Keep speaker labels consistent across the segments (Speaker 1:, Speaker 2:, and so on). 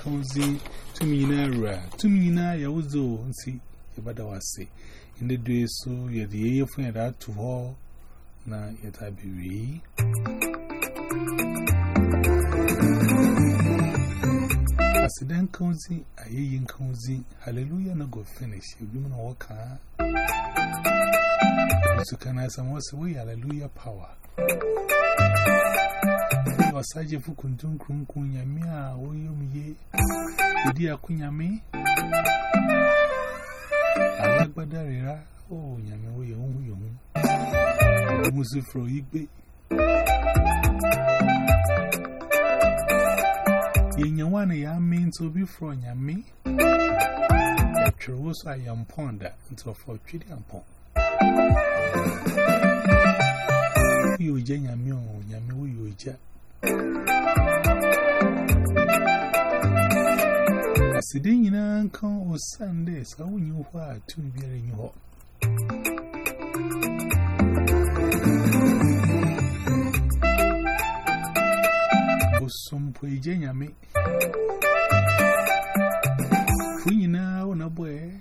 Speaker 1: a ye in cozy to me na to me na ya was so and see about the was say. In the day so, ye the year for that to her, na yet I be. Accident cozy, a ye in cozy, hallelujah, no go finish. You women walk. So can I some was away, hallelujah, power. wa saje fu kuntun krum kunya mi a oyo mi ye idi akunya mi alagbada rira o nya mi wo ye yo hun mo si fro igbe. Yenya wana ya mi nto bi fro nya mi True, so I am ponder until for treating upon. Yo je nyame o nyame wo yo je Aside nyina nkan o Sunday sa wonyi ho a tu biara nyi ho Osompo eje nyame Fu nyina wona boe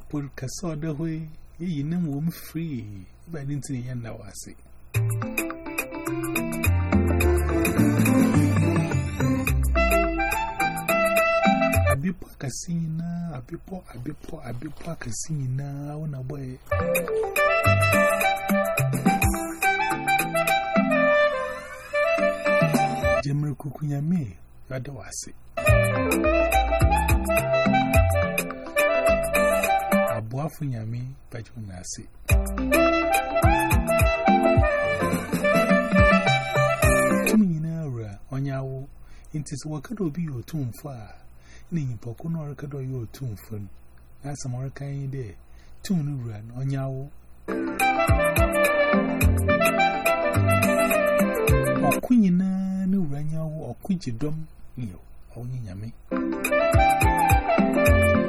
Speaker 1: apol kasa ọdọ na wọm firi ịba ne ntị ya nna wase abịpọ akasị nyinaa abịpọ abịpọ na-agbọ you. abụafọ nyame baji unu ase tum nyinaa wura onye awụ nti sɛ wɔkada obi yɛ a na nyipako na ɔrekada ɔyɛ otumfo no na asɛm no wura no onye awụ ɔko nyinaa ne wura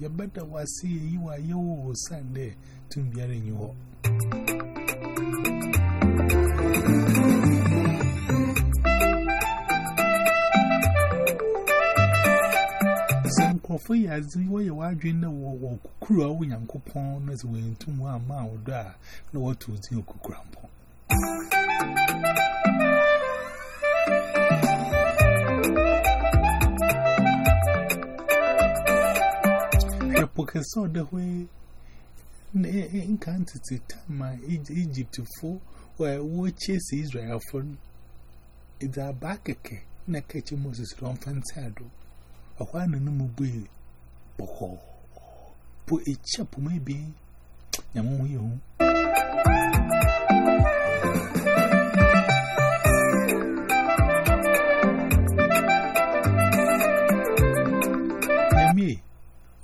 Speaker 1: ye beda wase yi wa ye wo sande tun biare nyi ho Sankrofo ya zi wo ye wadwen na wo wo kukuru a wo nyankopon na zi wo ntum wa ma wo do a na wo tu zi okukura mpon Porque só da way in quantity time Egypt for where we chase Israel for it's a back na catch Moses from Fansado. A one no bui. Poho. Put a chap maybe. Yamu you.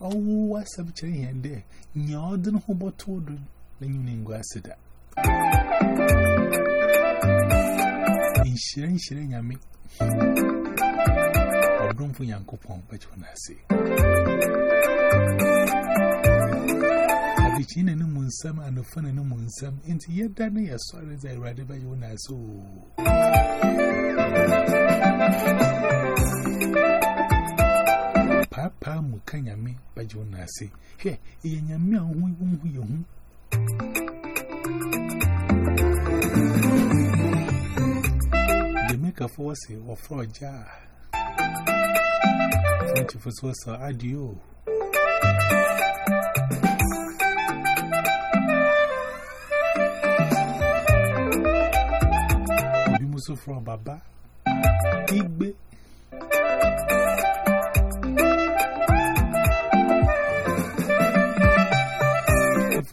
Speaker 1: Oh, what's up, Cherry and there? Nyardin Hobo told the union guasida. In sharing, sharing, Yami. Or room for Yankopon, but when I say. Abichin and Munsam and the fun and Munsam, into yet done as sorry as I read by you when I saw. Papa Mukanyame by Jonasi. Here, Yanyame, who who you The maker for say or for a jar. Thank you for so so adieu. Bimuso from Baba Igbe.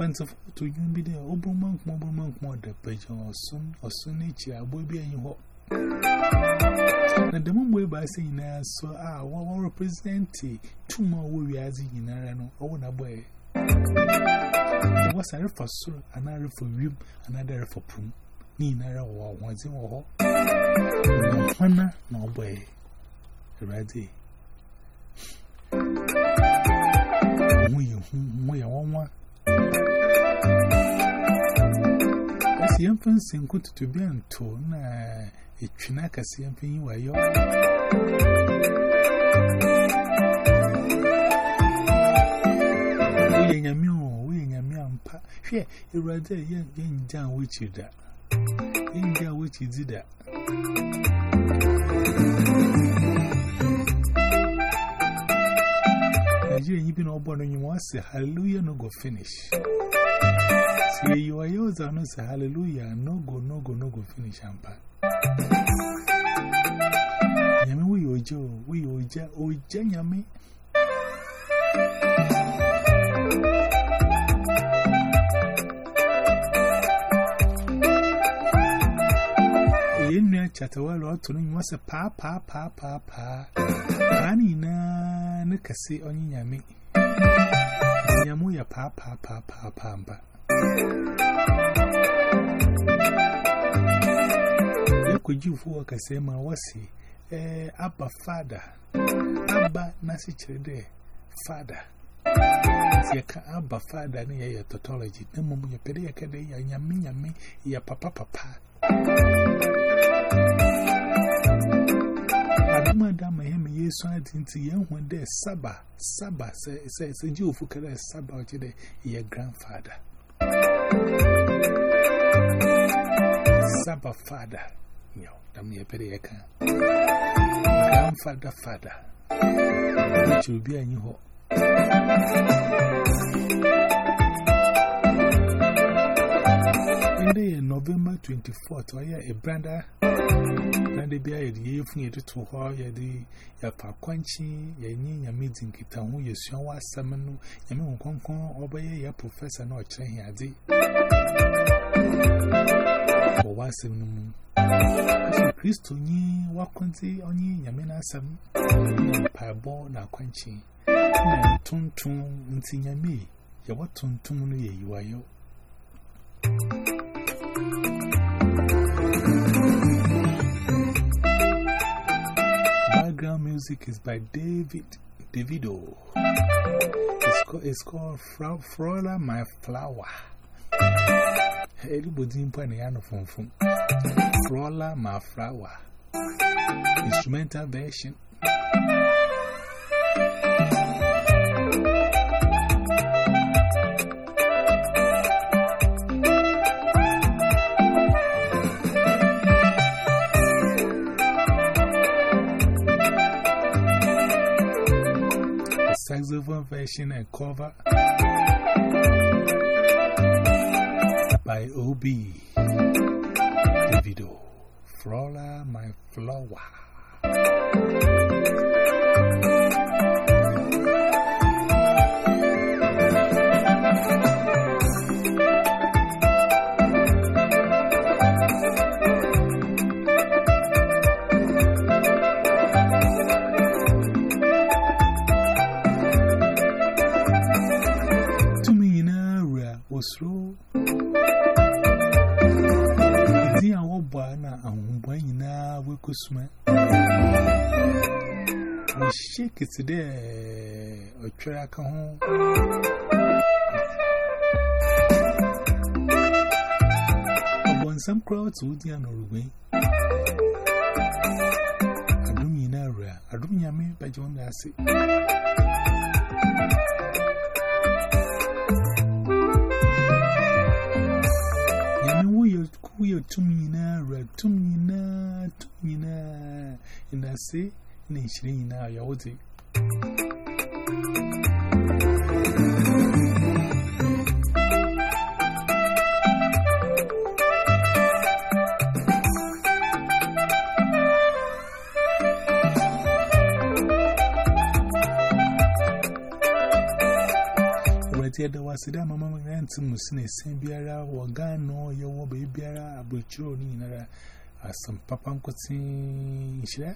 Speaker 1: Fancy to you be there. Obermonk, Mobermonk, more the page or soon or soon each year. Will be in your And the moment by saying, so ah, what will represent two more we are in Arano or one away. There was a for so, another for you, another for pum. Nina or one's in war. No honor, no way. Ready. We are one. As the infants in good to be untold, a chinaka simply you are your. We in a mule, we in a meal, here, you rather young down which you that. India, which is that. Nigeria, you been all born and you want to say hallelujah, no go finish. See, you are yours, I know say hallelujah, no go, no go, no go finish. Ampa. Yami, we ojo, we oja, oja, yami. Yen chatawal or to know was a pa pa pa pa pa. Pani na nakasi on yami. Yamu ya pa pa pa pa pa pa. Yako jufu wakasema wasi, eh, Abba father. Abba nasi chede, father. Yaka Abba father ni ya ya tautology. Nemo mwenye pede ya kede ya nyami nyami ya papa papa. Aduma dama hema yesu adinti ya nwende saba saba se se ji ofu kare saba o jide ya grandfather Saba father yo dam ye pere ye kan grandfather father which will be anyi ho Inde November 24th, or a brother, and the beer, the year from you to her, the Yapa Quanchi, Yanin, your meeting, Kitan, you show us summon, Yamu Concon, obey your professor, no train here. For once in the moon. Christo ni wakunzi onye yamina asam na pabo na kwanchi na tuntun nti nyame ya watuntum no ye yiwayo Background music is by David Davido. It's, called, it's called Fra Frola My Flower. Everybody in Panyano from from Frola My Flower. Instrumental version. Saxophone version and cover by OB Davido. Flora, my flower. We kusuma. We shake it there or try aka ho. Obon some crowds would ya no ruwe. Adum nyina area, adum nyame ba jon da se. Yami Nancy, Nishirin, now Yahudi. Tia da wasi da mama nganti musine sen biara wagano yawo be biara abuchiro ni nara asam papa nkotin shira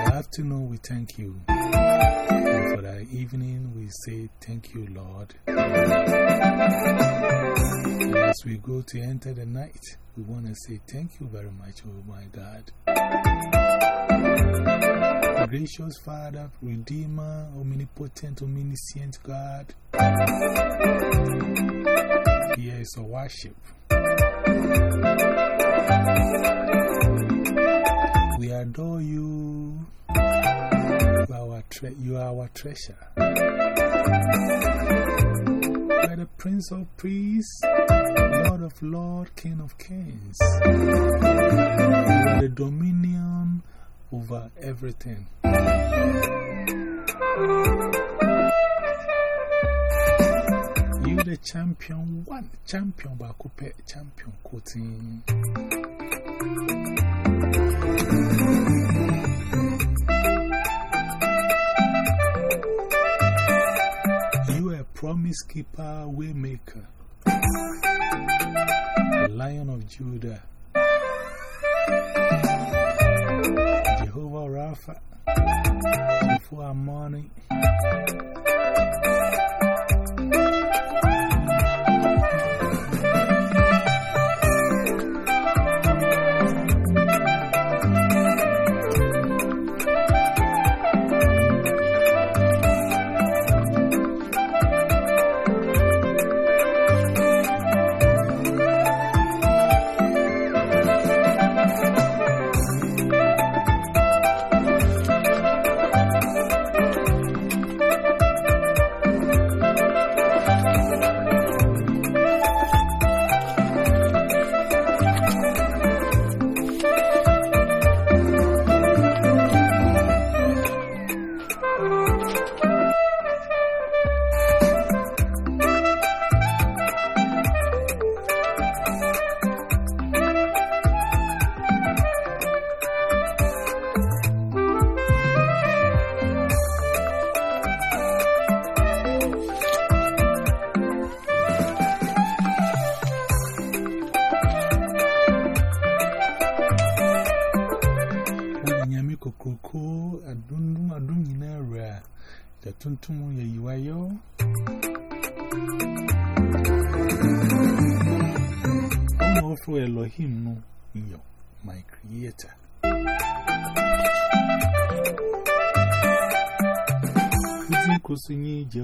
Speaker 1: Afternoon, we thank you. And for the evening, we say thank you, Lord. And as we go to enter the night, we want to say thank you very much, oh my God. Gracious Father, Redeemer, Omnipotent, Omniscient God, here is a worship. We adore you. You are our, tre you are our treasure. You are the Prince of Priests, Lord of Lords, King of Kings. The dominion over everything. You the champion one, champion bakupe, champion quoting. Promise keeper, way maker, the lion of Judah, Jehovah Rapha, Jehovah Amani.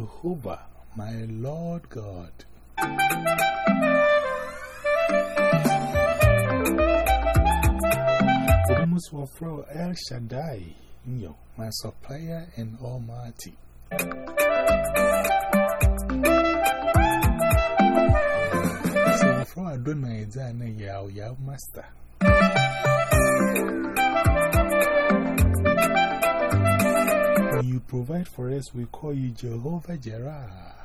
Speaker 1: Jehovah my Lord God. Odumus wafro El Shaddai my supplier and almighty. So wafro Adonai Zana Yao Yao Master When you provide for us, we call you Jehovah Jireh.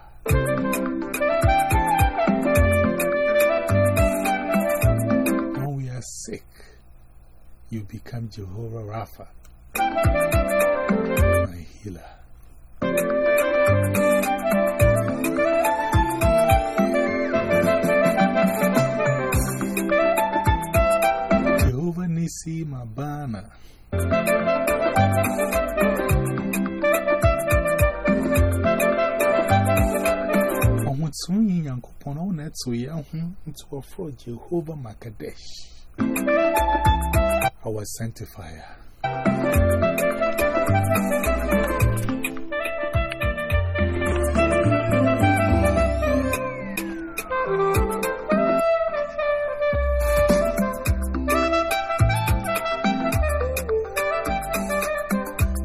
Speaker 1: When we are sick, you become Jehovah Rapha, my healer. Jehovah Nisi, my banner. Ohuntunyi Yankopon, I want to Yahoo into a fraud Jehovah Makadesh, our sanctifier.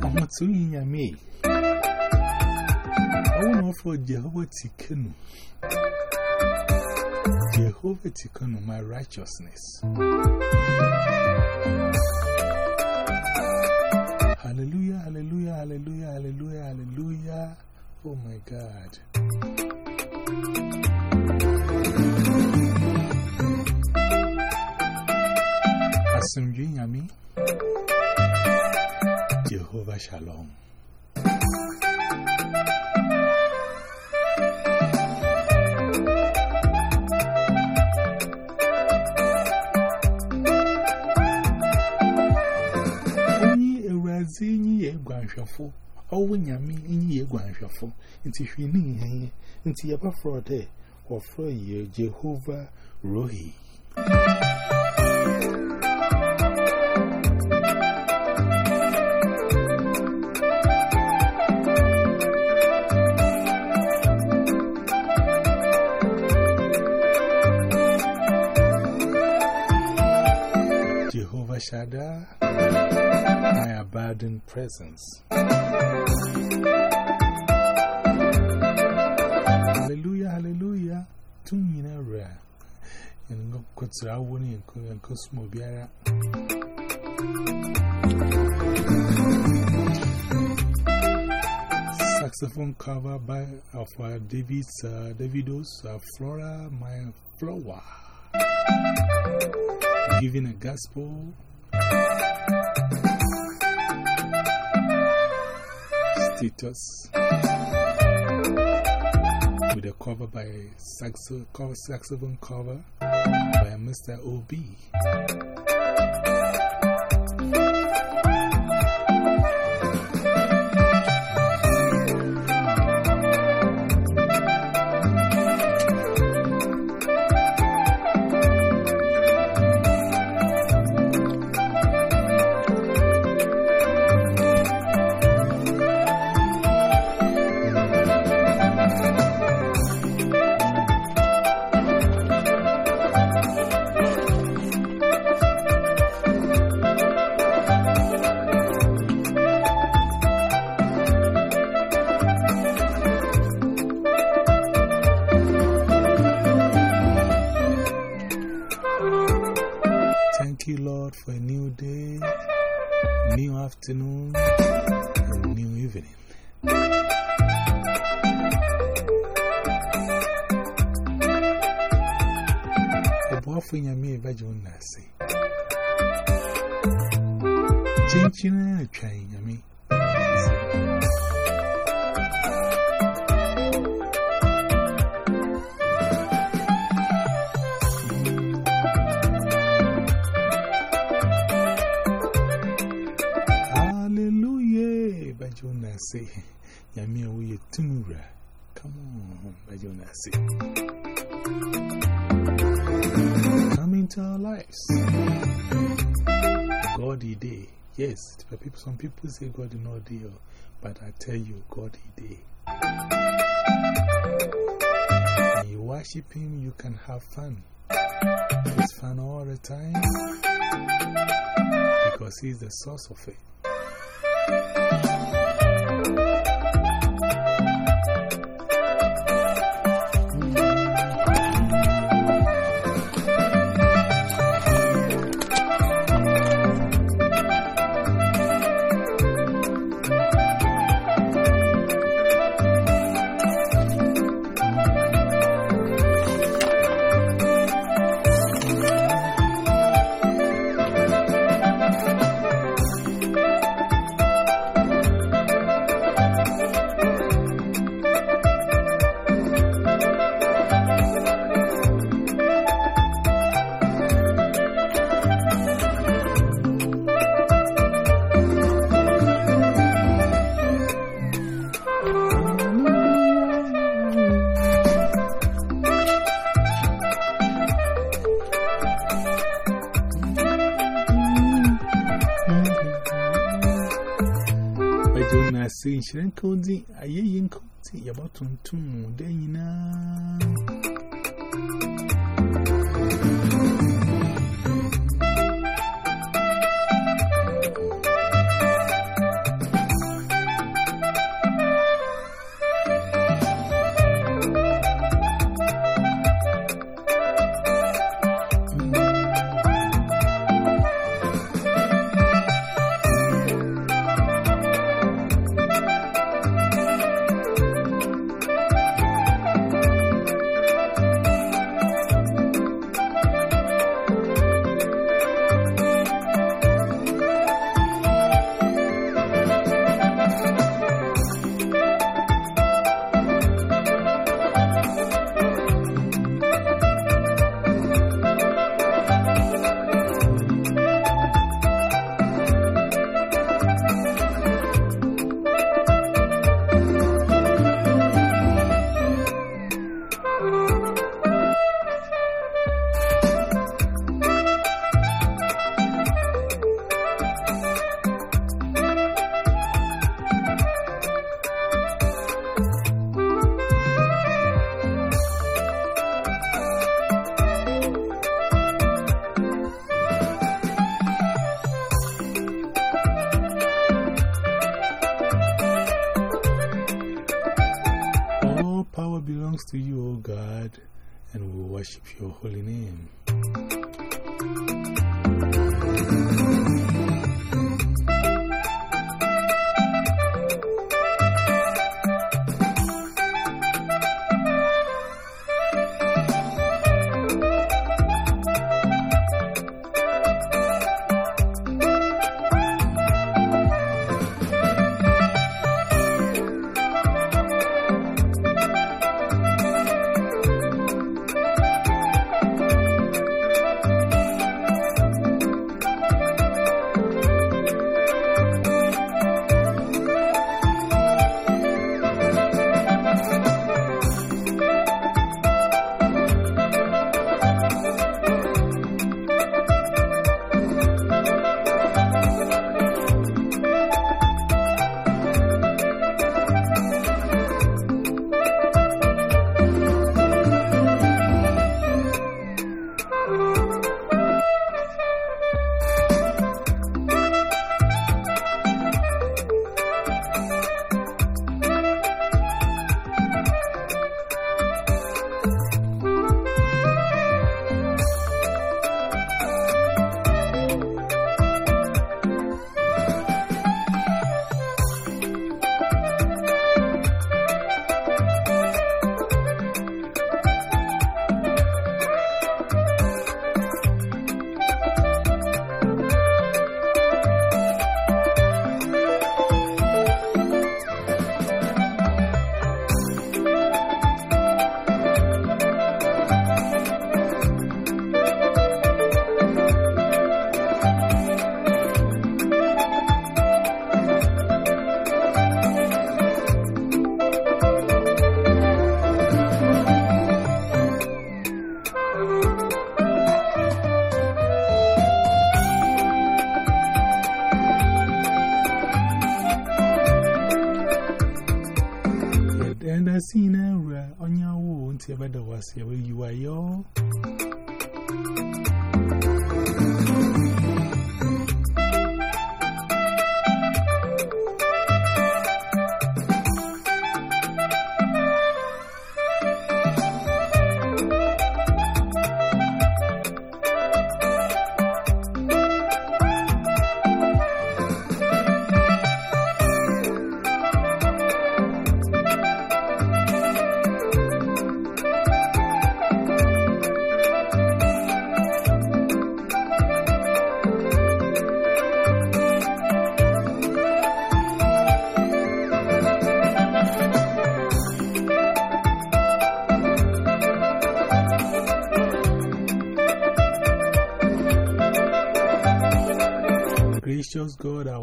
Speaker 1: Ohuntunyi Yami. I want to offer Jehovah Tsidkenu. Jehovah. Tikkun, my righteousness. Hallelujah, hallelujah, hallelujah, hallelujah, hallelujah. Oh my God. Asimji Yami, Jehovah Shalom. Guanshafo, oh, when Yami in ye Guanshafo, into Shini, into Yaba Frode, or Froye Jehovah Rohi. Shaddai, my abiding presence. Hallelujah, hallelujah. Tumina rare. And Kotra winning and Cosmo Biara. Saxophone cover by of uh, David's uh, Davido's uh, Flora, my flower. Giving a gospel. Status with a cover by saxophone cover by Mr. O.B. Yes, people, some people say God is not there, but I tell you, God, He day. When you worship Him, you can have fun. It's fun all the time because He's the source of it. Bajona say, Shren Cody, a yin cozy, about to two, then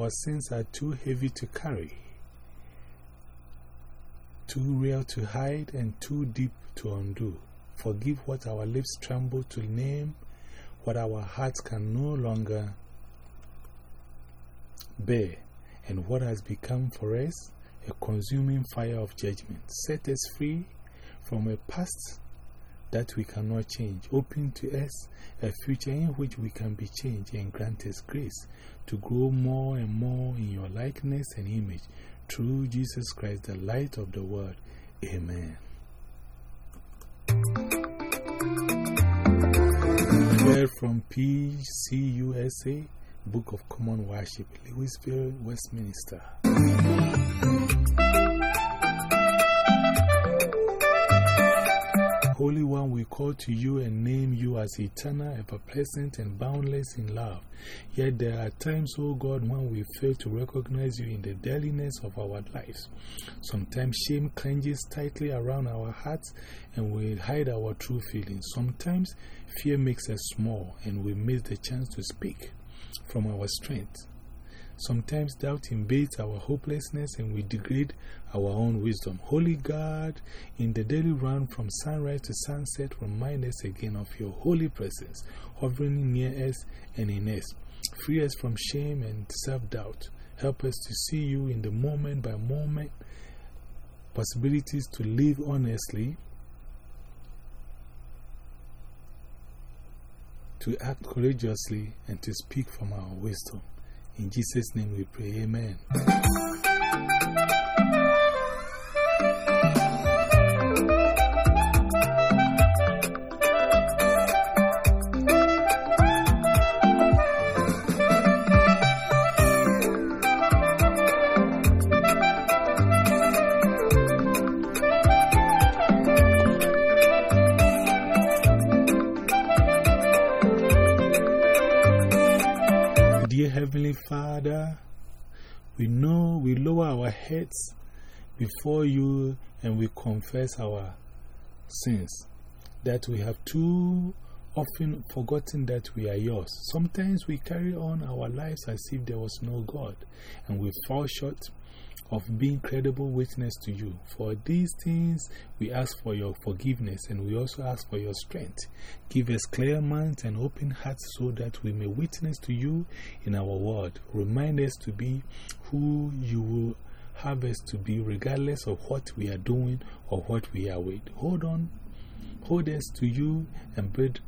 Speaker 1: our sins are too heavy to carry, too real to hide, and too deep to undo. Forgive what our lips tremble to name, what our hearts can no longer bear, and what has become for us a consuming fire of judgment. Set us free from a past that we cannot change. Open to us a future in which we can be changed and grant us grace to grow more and more in your likeness and image through Jesus Christ, the light of the world. Amen. Prayer from PCUSA, Book of Common Worship, Louisville, Westminster. Holy One, we call to you and name you as eternal, ever present, and boundless in love. Yet there are times, O God, when we fail to recognize you in the dailiness of our lives. Sometimes shame clenches tightly around our hearts and we hide our true feelings. Sometimes fear makes us small and we miss the chance to speak from our strength. Sometimes doubt invades our hopelessness and we degrade our own wisdom. Holy God, in the daily run from sunrise to sunset, remind us again of your holy presence, hovering near us and in us. Free us from shame and self doubt. Help us to see you in the moment by moment possibilities to live honestly, to act courageously, and to speak from our wisdom. In Jesus' name we pray, Amen. Father, we know we lower our heads before you and we confess our sins. That we have too often forgotten that we are yours. Sometimes we carry on our lives as if there was no God and we fall short of being credible witness to you. For these things, we ask for your forgiveness and we also ask for your strength. Give us clear minds and open hearts so that we may witness to you in our word. Remind us to be who you will have us to be, regardless of what we are doing or what we are with. Hold on, hold us to you and build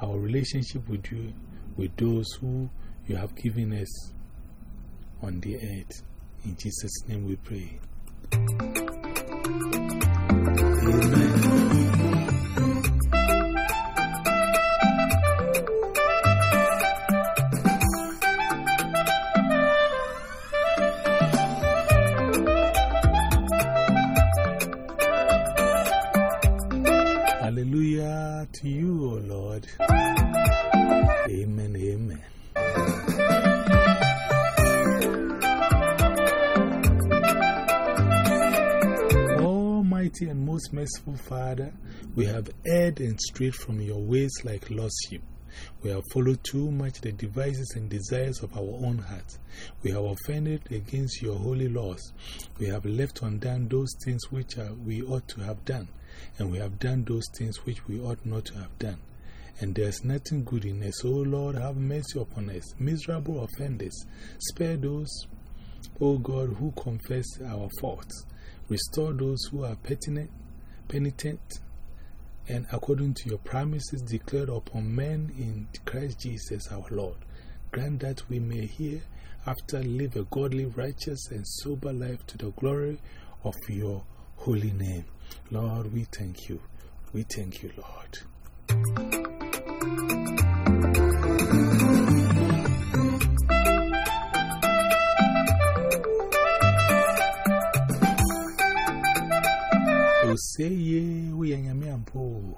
Speaker 1: our relationship with you, with those who you have given us on the earth. In Jesus' name we pray. Amen. Hallelujah to you, O Lord. Amen. Amen. And most merciful Father, we have erred and strayed from your ways like lost sheep. We have followed too much the devices and desires of our own hearts. We have offended against your holy laws. We have left undone those things which are, we ought to have done, and we have done those things which we ought not to have done. And there's nothing good in us. O Lord, have mercy upon us, miserable offenders. Spare those, O God, who confess our faults. Restore those who are penitent, penitent and according to your promises declared upon men in Christ Jesus our Lord. Grant that we may hereafter live a godly, righteous, and sober life to the glory of your holy name. Lord, we thank you. We thank you, Lord. Say ye we are yammy and po.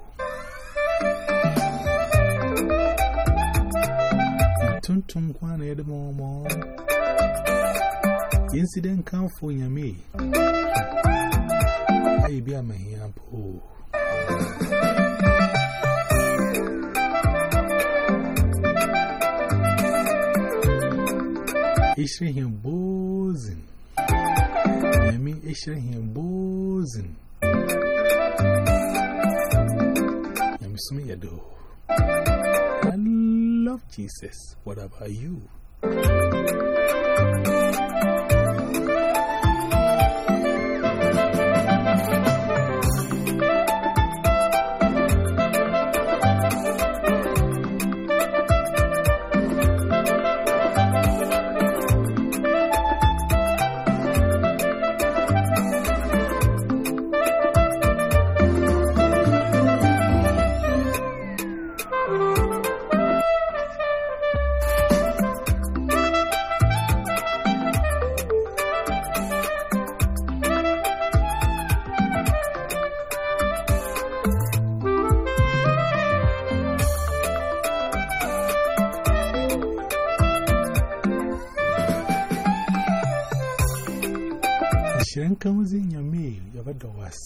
Speaker 1: Tuntum kwan ed momo. Incident come for yammy. I be a man and po. Ishri him boozing. Yammy ishri him boozing. I love Jesus. What about you?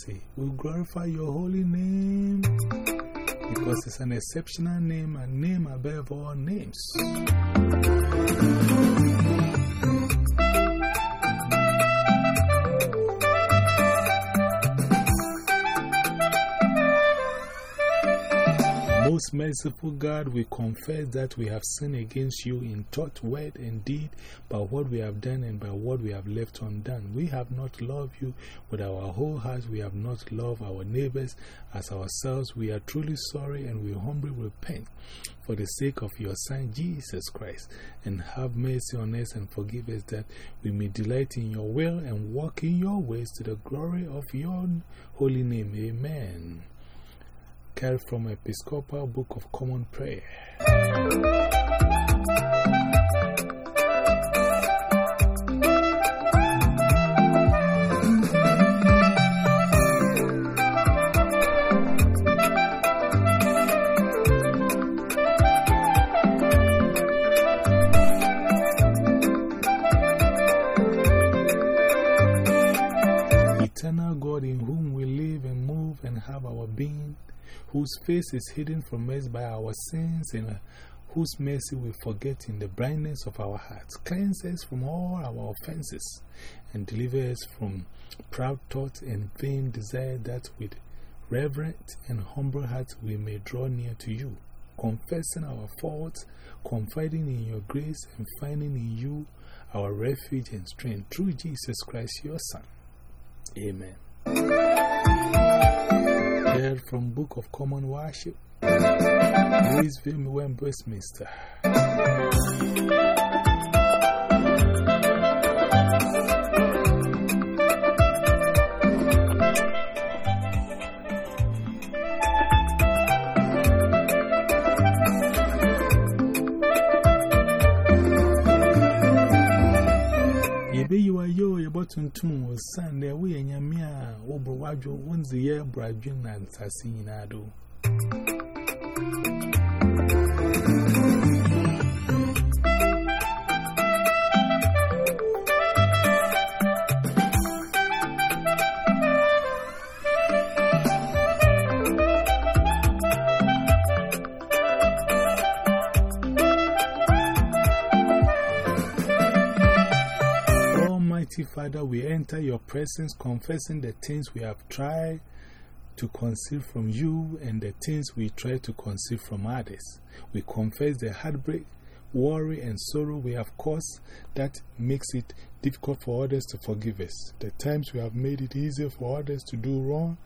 Speaker 1: We glorify your holy name because it's an exceptional name a name above all names. Most merciful God, we confess that we have sinned against you in thought, word, and deed by what we have done and by what we have left undone. We have not loved you with our whole hearts. We have not loved our neighbors as ourselves. We are truly sorry and we humbly repent for the sake of your Son, Jesus Christ. And have mercy on us and forgive us that we may delight in your will and walk in your ways to the glory of your holy name. Amen carried from Episcopal Book of Common Prayer. Eternal God in whom we live and move and have our being whose face is hidden from us by our sins and whose mercy we forget in the blindness of our hearts. Cleanse us from all our offenses and deliver us from proud thoughts and vain desire that with reverent and humble hearts we may draw near to you, confessing our faults, confiding in your grace, and finding in you our refuge and strength through Jesus Christ, your Son. Amen. From Book of Common Worship, Louisville, Westminster. Tuntum was Sunday, we and Yamia, Oberwajo, once a year, Bradwin and Sassinado. Father, we enter your presence confessing the things we have tried to conceal from you and the things we try to conceal from others. We confess the heartbreak, worry, and sorrow we have caused that makes it difficult for others to forgive us. The times we have made it easier for others to do wrong,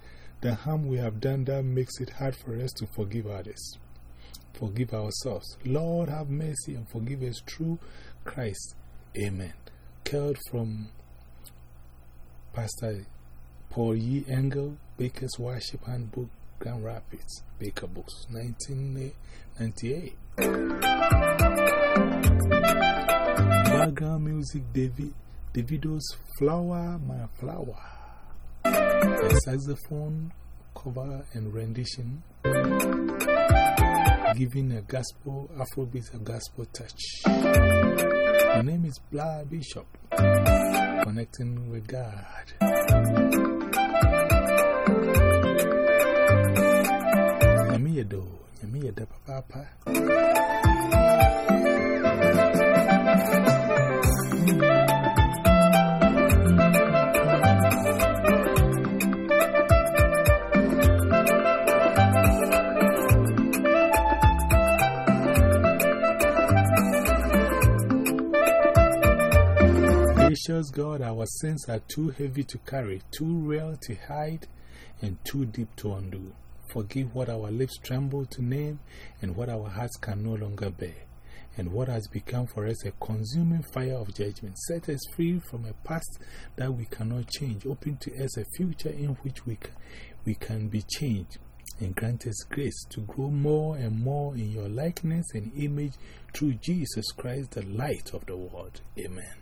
Speaker 1: the harm we have done that makes it hard for us to forgive others. Forgive ourselves. Lord, have mercy and forgive us through Christ. Amen. Curled from Pastor Paul E. Engle, Baker's Worship Handbook, Grand Rapids, Baker Books, 1998. Background music, David, Davido's Flora, My Flower. A saxophone cover and rendition, giving a gospel, Afrobeat, a gospel touch. My name is Blah Bishop connecting with God. Yamiya do, papa. Gracious God, our sins are too heavy to carry, too real to hide, and too deep to undo. Forgive what our lips tremble to name and what our hearts can no longer bear, and what has become for us a consuming fire of judgment. Set us free from a past that we cannot change, open to us a future in which we we can be changed, and grant us grace to grow more and more in your likeness and image through Jesus Christ, the light of the world. Amen.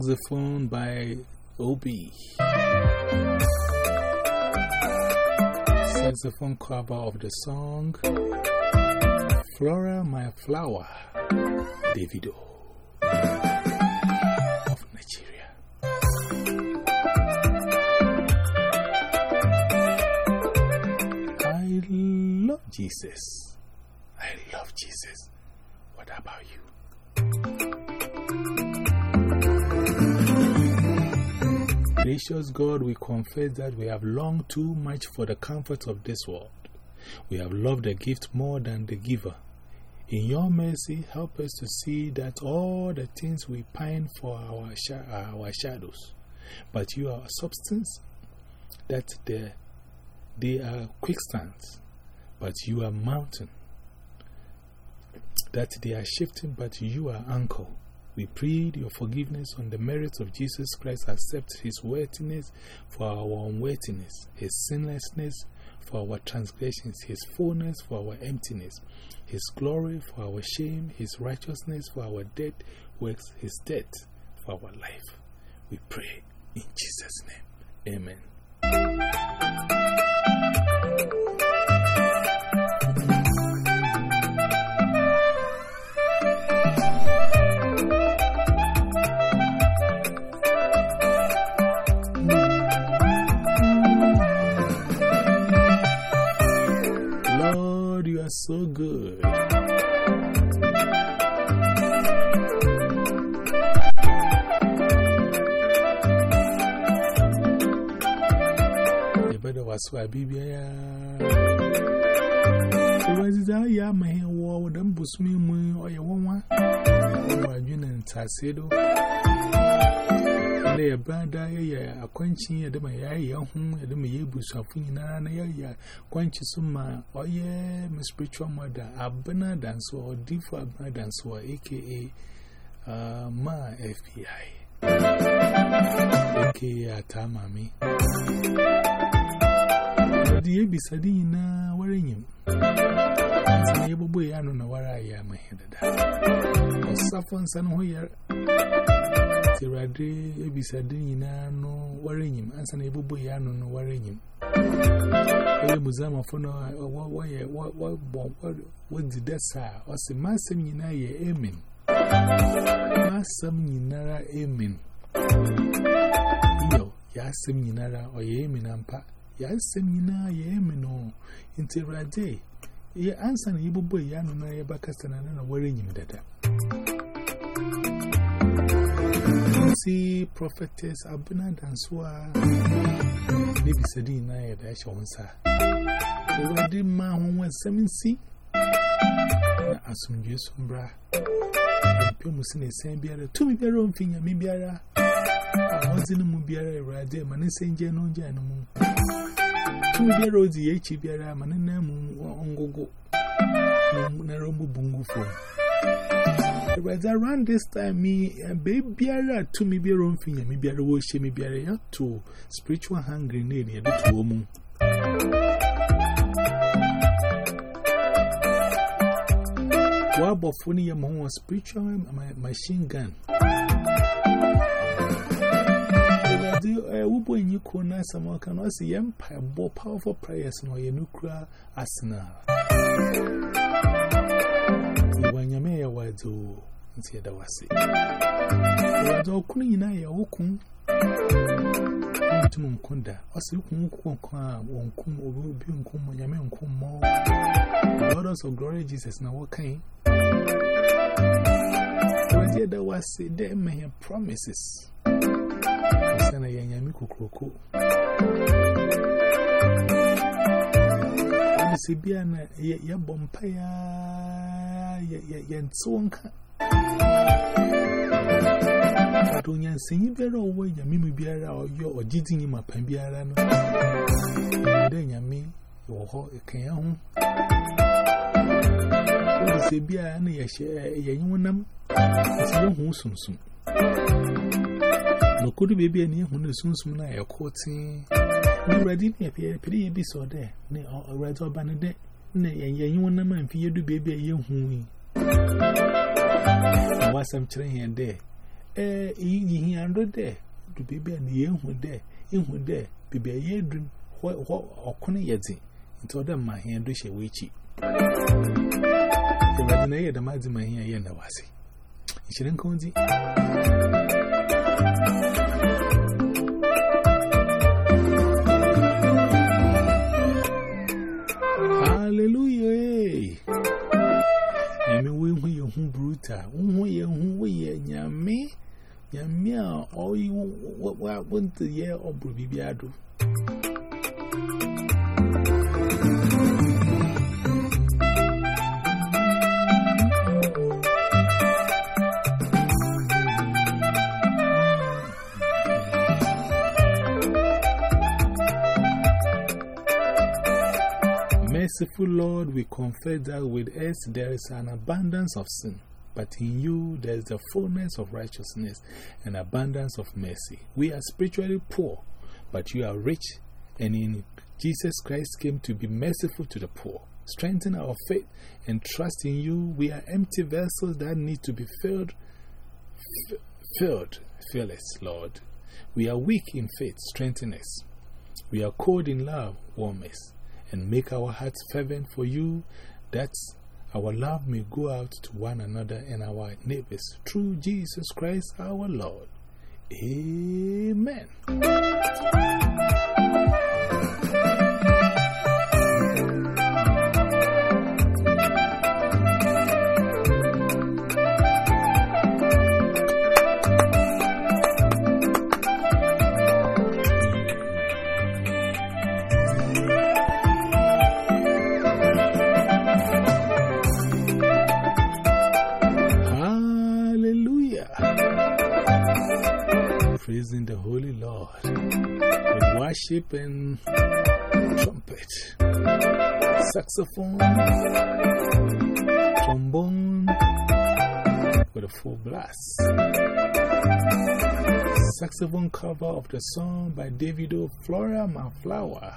Speaker 1: Saxophone by OB. Saxophone cover of the song Flora My Flower, Davido of Nigeria. I love Jesus. I love Jesus. What about you? Gracious God, we confess that we have longed too much for the comforts of this world. We have loved the gift more than the giver. In your mercy, help us to see that all the things we pine for our are our shadows, but you are a substance, that they, they are quicksands, but you are mountain, that they are shifting, but you are anchor. We plead your forgiveness on the merits of Jesus Christ. Accept his worthiness for our unworthiness, his sinlessness for our transgressions, His fullness for our emptiness, His glory for our shame, His righteousness for our dead works, His death for our life. We pray in Jesus' name. Amen. Are so good. You better was why Bibia. The resident, ya may war with them busmy moon or your one. Or you and Tassido. Lay a bad eye, a quenching at my eye, home at the Mayabus of Funina, quench summa, or ye, my spiritual mother, Abana dance or Difa dance or aka Ma FBI. aka Atamami. The Abisadina na wearing him. It's an able boy, I don't know where I am ahead. Or Saffron San Hoyer. Tirade Abisadina no wearing him. As an able boy, I don't know wearing him. Muzama for no, what, what, what, what did that say? Or say, Massam Yina, ye, amen. Massam Yinara, amen. Yo, Yassam Yinara, or ye, amen, ampa. Yassam Yina, ye, amen, no. Into Rade, ye answer, you boy, Yanu, no, ye backastan, and wearing him that. See, prophetess Abuna Dansua, maybe Sadina, I shall answer. The Radi man was seven see. Asum Jusumbra. Pimusin is saying, Biara, to me, Biara, on finger, me Biara. I was in the Mubiara, Rade, Manisanga, no Janum. To me, Biara, the H. Biara, Mananamu, on Gogo. Narumbu Bungu phone. It was around this time, me and baby Biara to me, Biara, on finger, me Biara, worship me Biara, to spiritual hand grenade, a bit woman. Wabo funny your mom was spiritual machine gun. Ubo in you corner, someone can also empire, more powerful prayers no your nuclear arsenal. When you may away to see the wasi. You are all cooling in a hokum. To Mukunda, or so you can won't come over being come when you may come more. Daughters of glory Jesus now what kind? What there was there may have promises. Sana Yanyami Kukroko. Sibiana, ya bompaya, yan sonka. Don't yan sing better away, Yamimi Biara or your or jiting in my Pambiara. Then Yami, your whole can. Say, be a young one, it's no who soon soon. No could be a near when the soon soon I are courting. No ready, a pretty be so there, nay, or red or banner, nay, and young one man for you to be a young who. I was some train here and there. Eh, ye under there to be a young one there, in one there, be a year dream, what or conny yet. Into them my hand, do she witchy. The Radina, the Mazima here, and the Wasi. She didn't come. Hallelujah. Yami, when you who bruta, when you who ye, Yami, Yamia, all you what want the year of Brubiado. Merciful Lord, we confess that with us there is an abundance of sin, but in you there is the fullness of righteousness and abundance of mercy. We are spiritually poor, but you are rich, and in Jesus Christ came to be merciful to the poor. Strengthen our faith and trust in you. We are empty vessels that need to be filled, filled, fill us, Lord. We are weak in faith, strengthen us. We are cold in love, warm us and make our hearts fervent for you, that our love may go out to one another and our neighbors through Jesus Christ our Lord. Amen. Praising the Holy Lord with worship and trumpet, saxophone, trombone with a full blast. Saxophone cover of the song by Davido Flora My Flower,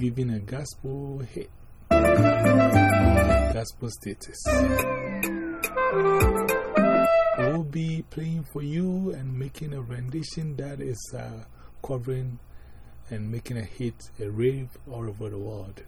Speaker 1: giving a gospel hit, gospel status. Will be playing for you and making a rendition that is uh, covering and making a hit, a rave all over the world.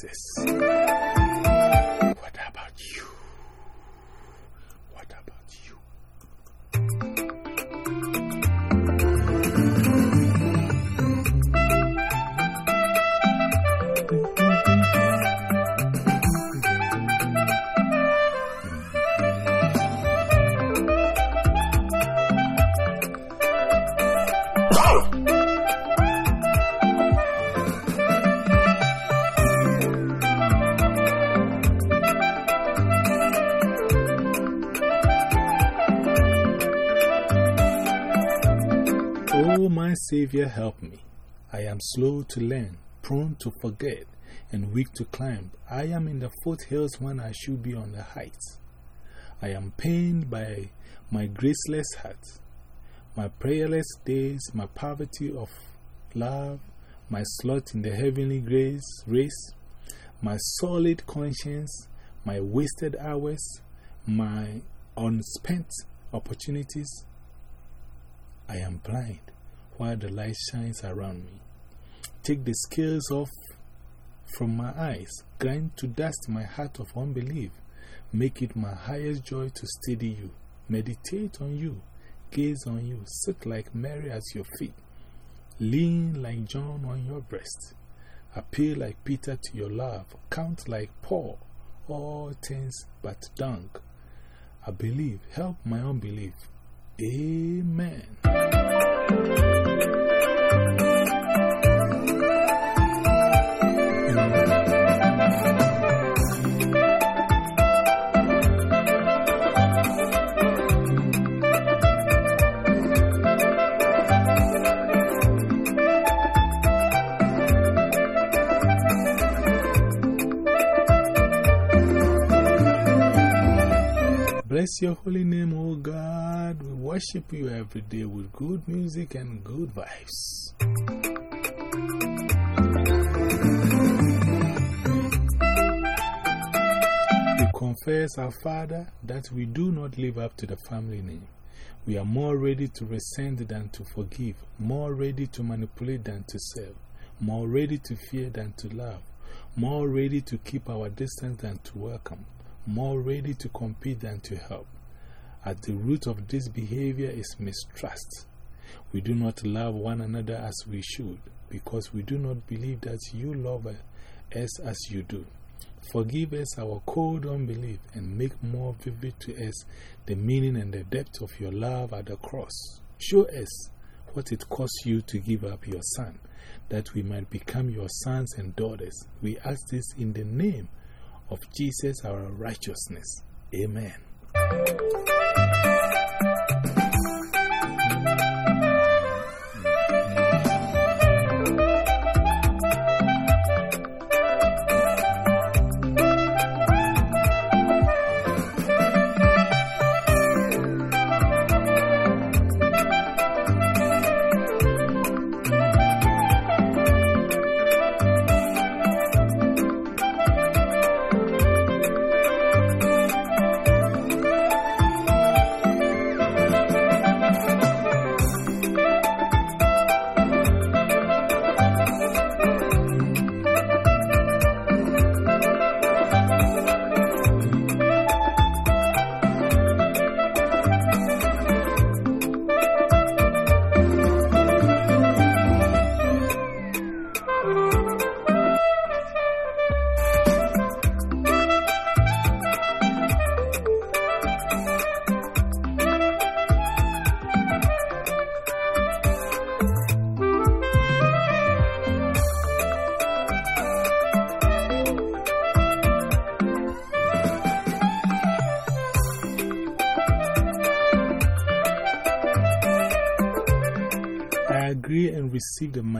Speaker 1: Jesus. Savior, help me. I am slow to learn, prone to forget, and weak to climb. I am in the foothills when I should be on the heights. I am pained by my graceless heart, my prayerless days, my poverty of love, my slot in the heavenly grace race, my solid conscience, my wasted hours, my unspent opportunities. I am blind while the light shines around me. Take the scales off from my eyes, grind to dust my heart of unbelief. Make it my highest joy to study you, meditate on you, gaze on you, sit like Mary at your feet, lean like John on your breast, appeal like Peter to your love, count like Paul, all things but dung. I believe, help my unbelief. Amen. Bless your holy name, O God. We worship you every day with good music and good vibes. We confess, our Father, that we do not live up to the family name. We are more ready to resent than to forgive, more ready to manipulate than to serve, more ready to fear than to love, more ready to keep our distance than to welcome more ready to compete than to help. At the root of this behavior is mistrust. We do not love one another as we should because we do not believe that you love us as you do. Forgive us our cold unbelief and make more vivid to us the meaning and the depth of your love at the cross. Show us what it cost you to give up your son, that we might become your sons and daughters. We ask this in the name of Jesus, our righteousness. Amen.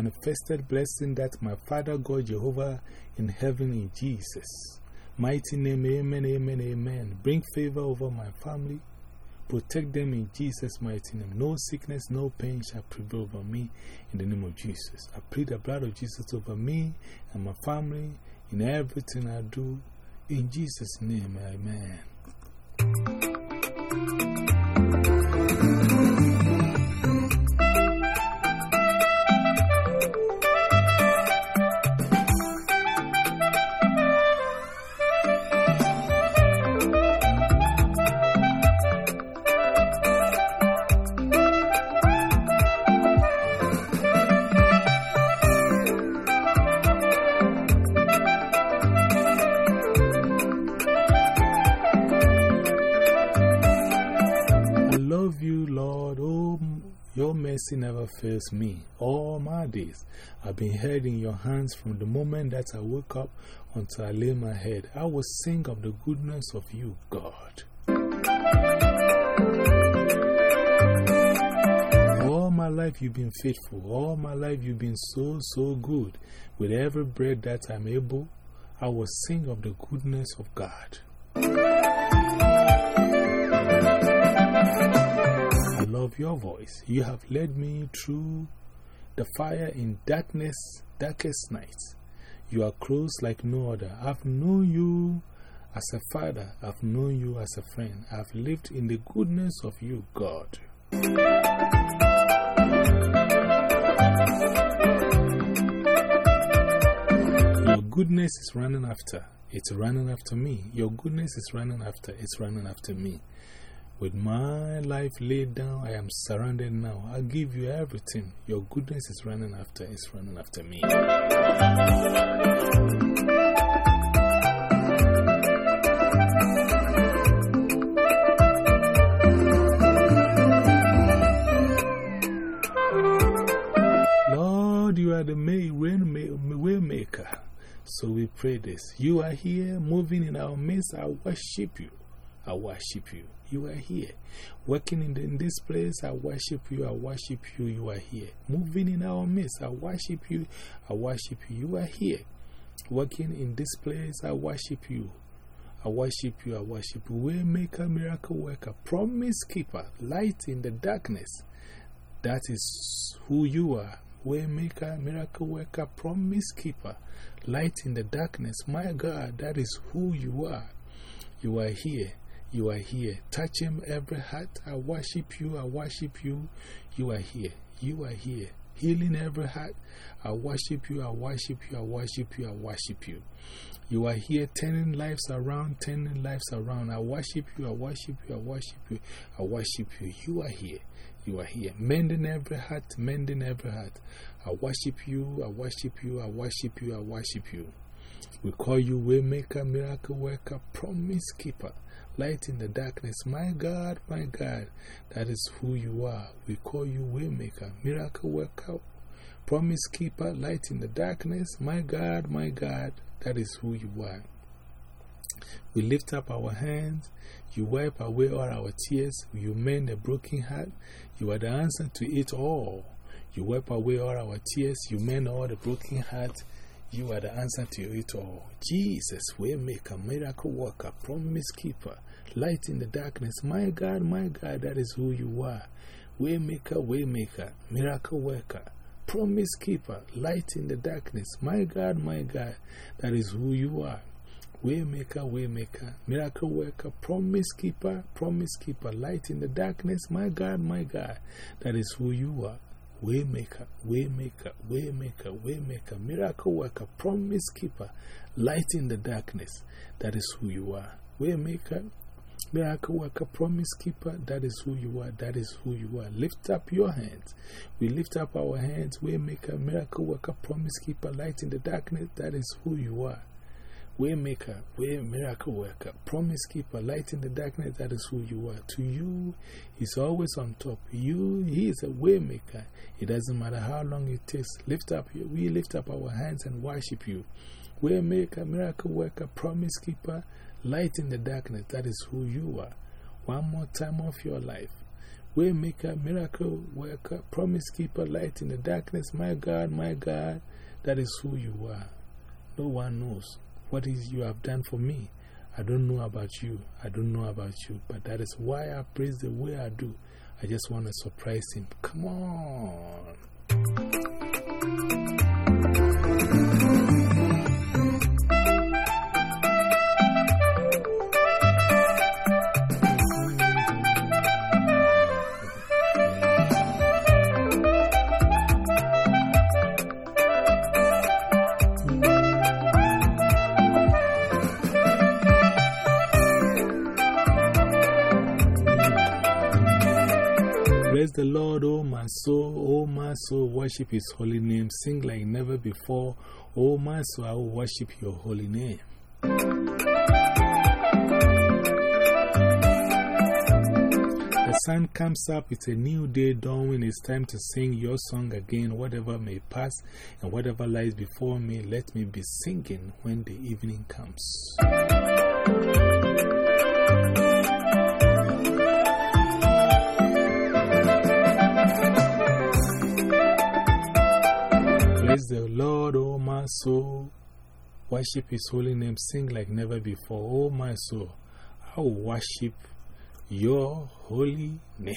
Speaker 1: Manifested blessing that my Father God Jehovah in heaven in Jesus. Mighty name, amen, amen, amen. Bring favor over my family. Protect them in Jesus' mighty name. No sickness, no pain shall prevail over me in the name of Jesus. I plead the blood of Jesus over me and my family in everything I do. In Jesus' name, amen. Mercy never fails me. All my days I've been held in your hands from the moment that I woke up until I lay my head. I will sing of the goodness of you, God. All my life you've been faithful. All my life you've been so, so good. With every breath that I'm able, I will sing of the goodness of God. Your voice. You have led me through the fire in darkness, darkest nights. You are close like no other. I've known you as a father, I've known you as a friend. I've lived in the goodness of you, God. Your goodness is running after. It's running after me. Your goodness is running after. It's running after me. With my life laid down, I am surrounded now. I give you everything. Your goodness is running after, it's running after me. Lord, you are the way maker. So we pray this. You are here, moving in our midst. I worship you. I worship you. You are here. Working in, the, in this place, I worship you. I worship you. You are here. Moving in our midst, I worship you. I worship you. You are here. Working in this place, I worship you. I worship you. I worship you. Waymaker, miracle worker, promise keeper, light in the darkness. That is who you are. Waymaker, miracle worker, promise keeper, light in the darkness. My God, that is who you are. You are here. You are here. Touch him every heart. I worship you. I worship you. You are here. You are here. Healing every heart. I worship you. I worship you. I worship you. I worship you. You are here turning lives around, turning lives around. I worship you. I worship you. I worship you. I worship you. You are here. You are here. Mending every heart, mending every heart. I worship you. I worship you. I worship you. I worship you. We call you Waymaker, Miracle Worker, Promise Keeper light in the darkness. My God, my God, that is who you are. We call you Waymaker, Miracle Worker, Promise Keeper, light in the darkness. My God, my God, that is who you are. We lift up our hands. You wipe away all our tears. You mend a broken heart. You are the answer to it all. You wipe away all our tears. You mend all the broken heart. You are the answer to it all. Jesus, Waymaker, Miracle Worker, Promise Keeper, light in the darkness. My God, my God, that is who you are. Waymaker, waymaker, miracle worker, promise keeper, light in the darkness. My God, my God, that is who you are. Waymaker, waymaker, miracle worker, promise keeper, promise keeper, light in the darkness. My God, my God, that is who you are. Waymaker, waymaker, waymaker, waymaker, miracle worker, promise keeper, light in the darkness. That is who you are. Waymaker, Miracle worker, promise keeper, that is who you are. That is who you are. Lift up your hands. We lift up our hands. Waymaker, miracle worker, promise keeper, light in the darkness, that is who you are. Waymaker, way miracle worker, promise keeper, light in the darkness, that is who you are. To you, He's always on top. You, He is a waymaker. It doesn't matter how long it takes. Lift up, we lift up our hands and worship you. Waymaker, miracle worker, promise keeper, Light in the darkness, that is who you are. One more time of your life. Waymaker, miracle worker, promise keeper, light in the darkness. My God, my God, that is who you are. No one knows what is you have done for me. I don't know about you. I don't know about you. But that is why I praise the way I do. I just want to surprise him. Come on. The Lord, oh my soul, oh my soul, worship his holy name. Sing like never before. Oh my soul, I will worship your holy name. The sun comes up, it's a new day dawning. It's time to sing your song again. Whatever may pass and whatever lies before me, let me be singing when the evening comes. Bless the Lord, oh my soul. Worship his holy name. Sing like never before. Oh my soul, I will worship your holy name.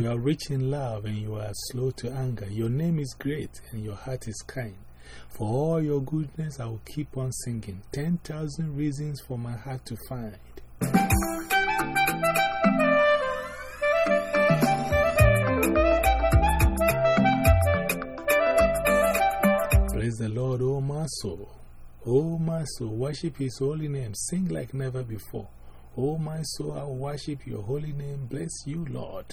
Speaker 1: You are rich in love and you are slow to anger. Your name is great and your heart is kind. For all your goodness, I will keep on singing. 10,000 reasons for my heart to find. Praise the Lord, O my soul. O my soul, worship his holy name. Sing like never before. O my soul, I worship your holy name. Bless you, Lord.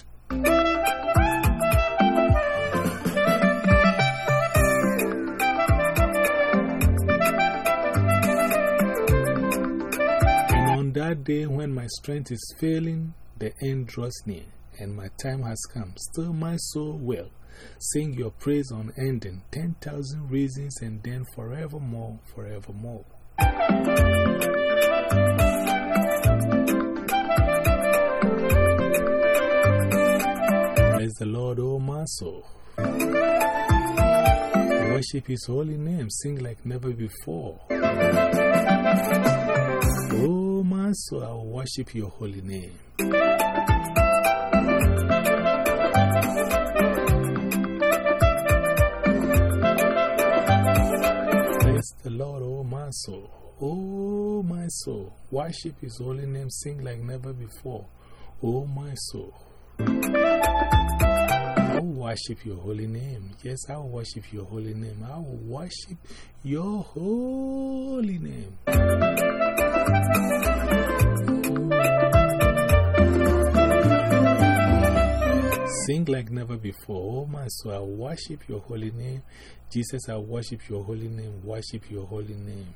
Speaker 1: That day when my strength is failing, the end draws near, and my time has come. Still, my soul will sing your praise unending, 10,000 reasons, and then forevermore, forevermore. Praise the Lord, O my soul. Worship his holy name, sing like never before. Soul, I will worship your holy name. Bless the Lord, oh my soul. Oh, my soul. Worship his holy name, sing like never before. Oh, my soul. I will worship your holy name. Yes, I will worship your holy name. I will worship your holy name. Sing like never before. Oh, my soul, I worship your holy name. Jesus, I worship your holy name. Worship your holy name.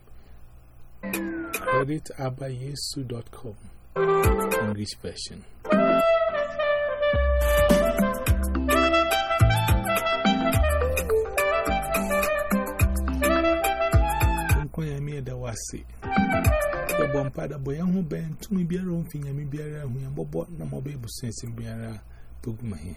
Speaker 1: Credit abayesu.com. English version. Nkwanyami da wasi. The bompada boy, who been to me, beer on finger, me beer, who am bought no more baby sense in beer. Pugmahi.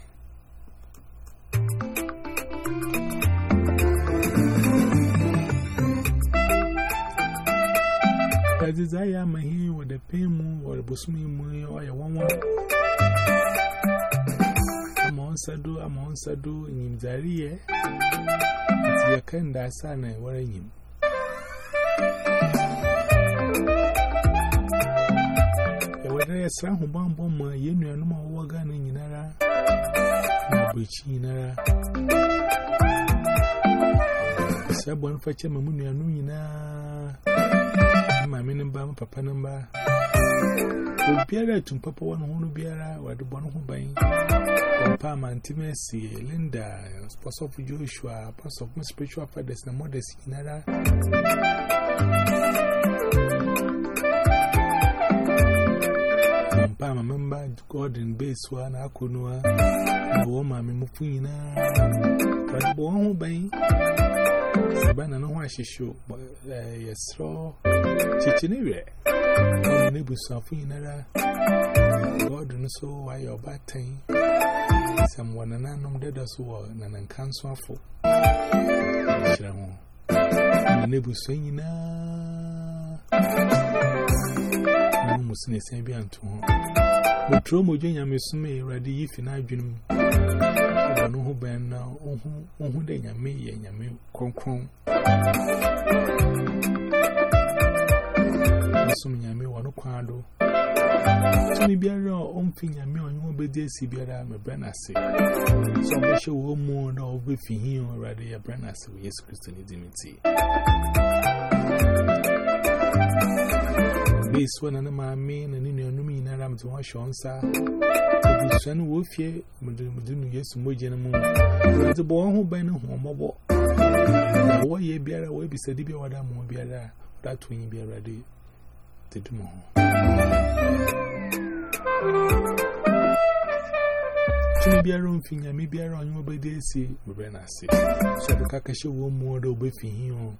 Speaker 1: That is, I am here with the pain or the busmy or a woman. Wearing him. Whether a son who bomb bomb, you know, no more wagon in Nara, Buchinara. Sabon fetch a mamma, Nuna, my minimum papa number. Biara to Papa one who biara, or the one who buying. Papa Mantimacy, Linda, Spouse of Joshua, Pastor of my spiritual fathers, and mothers in Nara. pesuwa na akonuwa na wɔ maame eh, eh, mufu nyinaa wɔde bɔ wɔn ho ban sabana no ho ahyehyew yɛserɛ kyekye ne werɛ ɔne ne busuafo nyinara gɔɔdo no so wayɛ ɔbaatan sɛm wɔ nananom dɛdɔ so wɔ nanankansoafo hyerɛ ho ne ne busua nyinaa na mo mu sene sɛn bi anto ho The Tromo Junior Missume Radi Yifina Junum. No who ben now, oh, who then ya me and ya me concron. Missume ya me one quando. To me be a raw own thing ya me on your bed, dear Sibiera, my Brenassi. So much a woman or with him already a Brenassi, yes, Christianity. This one and my main and in your na mtu wa shonsa kubisana wofie mudinu yesu moje na mungu nzi bo ho ban ho mobo wo ye biara wo bi sadi biara da mo biara da to yin biara de tedumo ho tumi biara mfinya me biara onye obede esi bebe na ase so de kakashe wo mu odo obefihi ho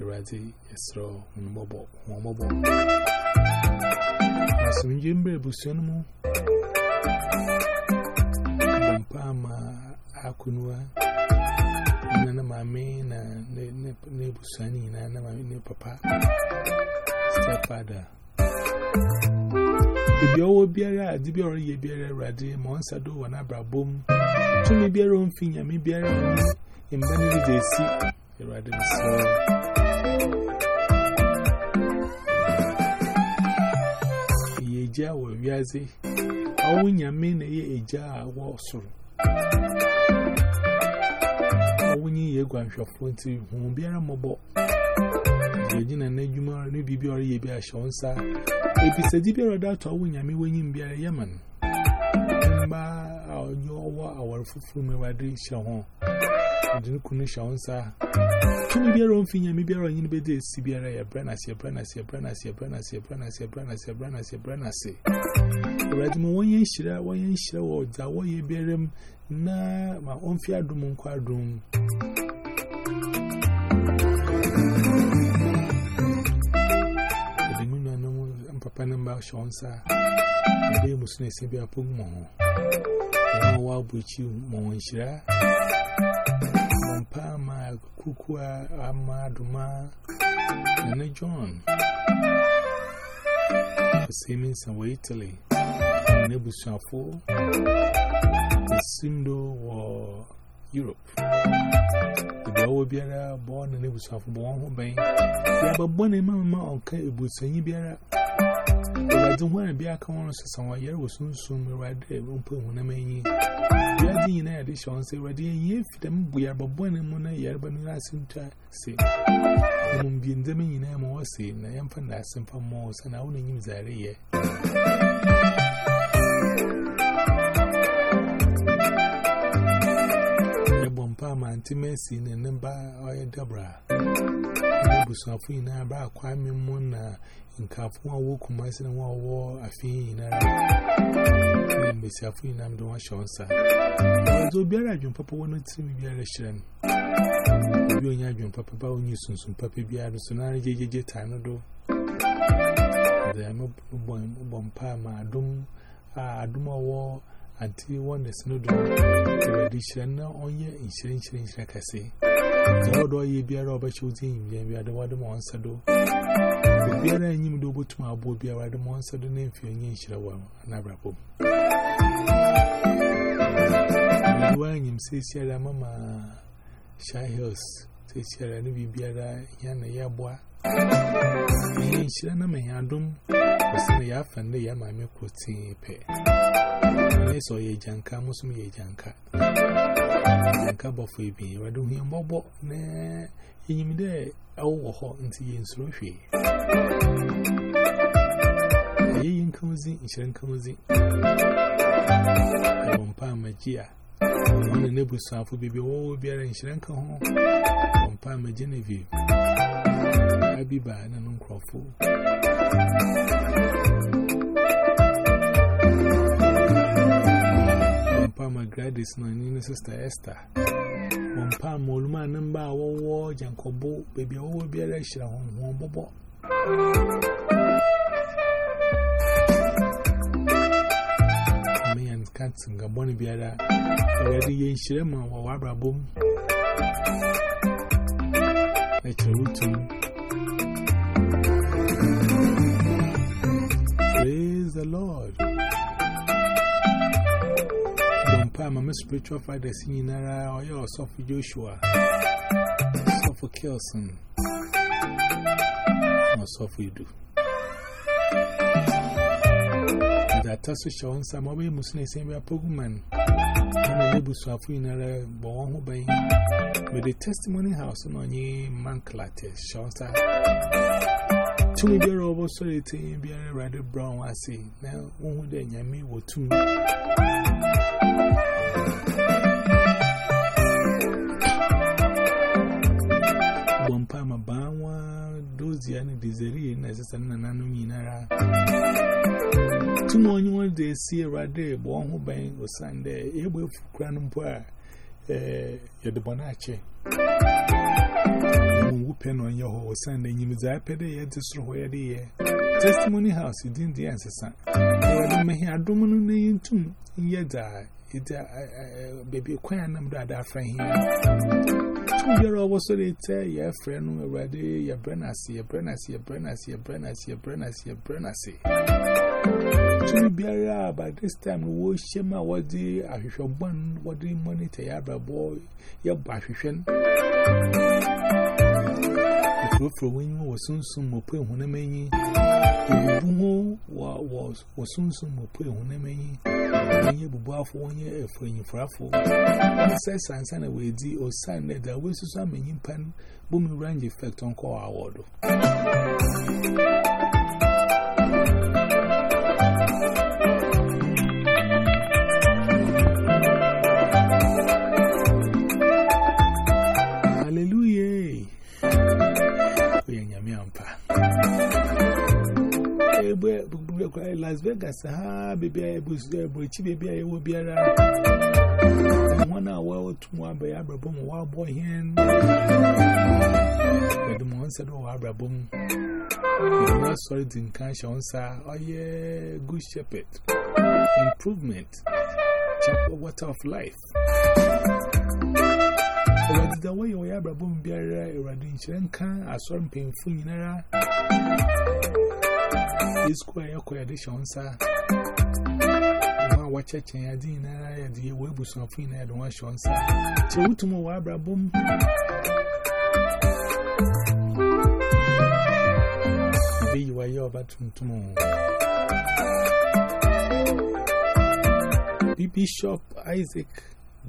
Speaker 1: Eradi, Esro, Unumobo, Unumobo. asịrị mgbe ebuso n'ụmụ mpaghama akụnụwa na na mame na na-ebuso anyị na na mame na papa. Stepfather. Ebi ọwọ biara adịbịa ọrụ ya biara awurade ma ọ nsado wọ n'abrabọ m biara mfi nyame biara mgbe niile ga-esi awurade nsọ eja wa wiaze awu nyame na ye eja wa soro awu nyi ye gwanhwefo nti hu biara mobo. Yegyina n'adwuma ne biribi a ɔreyɛ bi ahyɛ wo nsa ebisadi biara ɔda ato awo nyame w'anyim biara yɛ ma no wa a ɔnyɛ ɔwɔ aware foforɔ the Kunisha Onsa. Can you be your own thing and maybe your own bed is Sibera, your brannas, your brannas, your brannas, your brannas, your brannas, your brannas, your brannas, your brannas. Redmo, one yen shira, one yen shira, or that way you bear him, na, my own fear drum on quadrum. The moon and Papa number Shonsa. The day must not be a pugmo. Now, I'll put you, Mon Shira. Ampa ama kukua ama aduma Nana John. Same in some Italy the Sindo or Europe. The Bawa Biara born in Nebusafo born who bay Yaba born in Mamma or Kay Busanyi Biara But when I be a common someone, you will soon soon right there, won't put one of me. You are the addition, say, ready, if them we are but born in Mona, you are but not in to say. You won't be in the mean, I am or say, I am fantastic for most, and I only use that year. Auntie Mercy na namba oya Debra. Busuafu ina ba kwami mu na nkafu awo kuma si na wo afi ina. Busuafu ina mdo wa shonsa. Zo biara dwum papa wono timi biara shiran. Bi onya dwum papa ba onyi sunsun papa biara so na jejeje tanu do. Da mo bom bom pa ma dum a dum awo until one is no door. The addition now on your insurance change like I say. The order ye be a rubber shooting, ye be a the water monster do. The beer and you do to my boy be a rather monster the name for your insurer one, and I rap home. When him says, Sierra Mama Shy Hills, says Sierra, and be beer, yan a yaboa. Insurer, no man, I don't. Was the afternoon, yam I make tea na yɛ sɛ ɔyɛ gyanka mo so meyɛ gyanka gyanka bɔfo ebien awurade hu yɛn mmɔbɔ na ɛnyim dɛ ɛwowɔ hɔ nti yɛnsuro hwee yɛyi nka wo zi nhyerɛ nka wo zi ɛwɔ mpa amagye a ɔne n'abusuafo biribi wɔwɔ biara nhyerɛ nka ho wɔ mpa amagye no vie abi baa ne no nkurɔfo Palmer Gladys, no, Nina Sister Esther. One palm, Moluma, number, war, Jankobo, baby, all be a ration on one bobo. Me and cats and Gaboni Biara, already yen Shirema or Wabra Boom. Let your routine. Praise the Lord. Bompa, my spiritual father, singing Nara, or your Sophie Joshua, Sophie Kelson, or Sophie do. That also shown some of them Muslim same a Pogman. I'm a label Sophie Nara, born who with the testimony house on ye Manklates, Shawsa. To me, be over so it be a rather brown. I see now, one day, Yami will too. One palm a bawa, dozy and desiri, and as a nano minara. Two more you want to see a rather born who bang or Sunday, able for cranum poor, eh, you're the bonache. Whooping on your whole Sunday, you was a pede yet to throw away the testimony house, you didn't answer, son. I may have dominant name too, yet die. It's a baby queen, I'm that friend here. Two year old was so tell your friend already, your brennacy, your brennacy, your brennacy, your brennacy, your. To be a by this time, we will shema what the official bun, what the money to your boy, your bashing. For when you was soon soon will put on a many, was was soon soon will put on a many. When you buy for one year, for you for a fool. One says, and send away the or sign that there was some in pan booming range effect on call our Las Vegas, ha, baby, I was there, but baby, I will be around. One hour to one by Abraham, wild boy hen. The months said, Oh, Abraham. You know, sorry, didn't catch on, sir. Oh, yeah, good shepherd. Improvement. Chapter water of life. What the way you are, Abraham, be a radin shanka, a sort of painful in a this square, your addition, sir. Watch a chain, I didn't know the way was something I don't want to answer. So, tomorrow, Abraham. Be you are your bathroom tomorrow. Bishop Isaac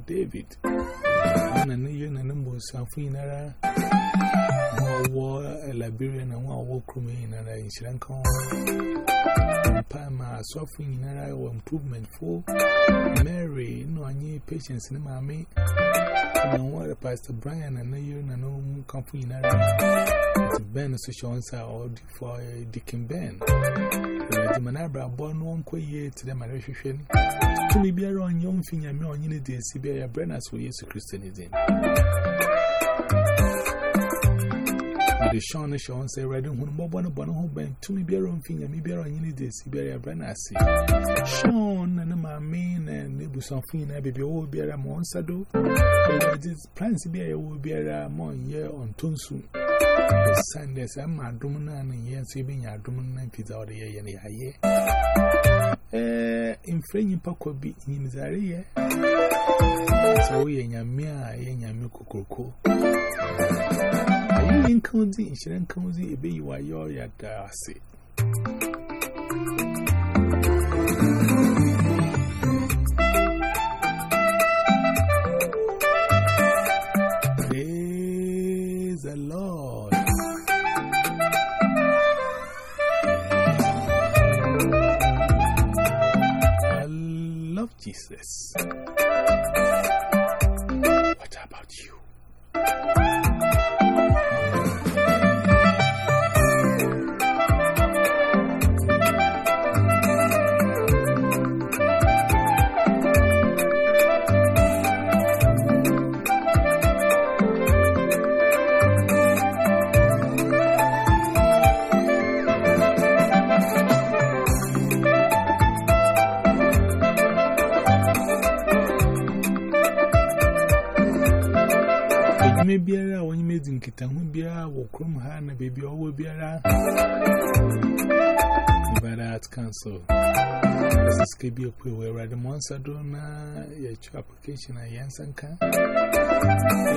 Speaker 1: David. And I know you're a number of something. War a Liberian and one walk room in an Sri Lanka. Palma suffering in an improvement for Mary, no, I need patience in my me. And what Pastor Brian and you and no company in a Ben Association or for Dickin Ben. The Manabra born one quay to the Malaysian. To me, be around young thing, I'm on unity, Sibia Brennas for Jesus Christianism. The Sean Sean say, Reading when Bobo Bono who bent to me bear on finger, me bear on unity, Siberia Brenassi. Sean and my main and neighbors of Fina, baby, will be a monster. This plans be a will be a mon year on Tunsu. Sundays, I'm my domina and yes, even your domina pizza or the year and year. Eh, in French, Paco be in Zaria. So we and your mere, and your milk cocoa. You in county, in Sharon County, a you're at the sea. Praise the Lord. I love Jesus. Chrome Hana, baby, all will be around. Nevada Arts Council. This is KB Okwe, where the monster don't your application. I Yansanka.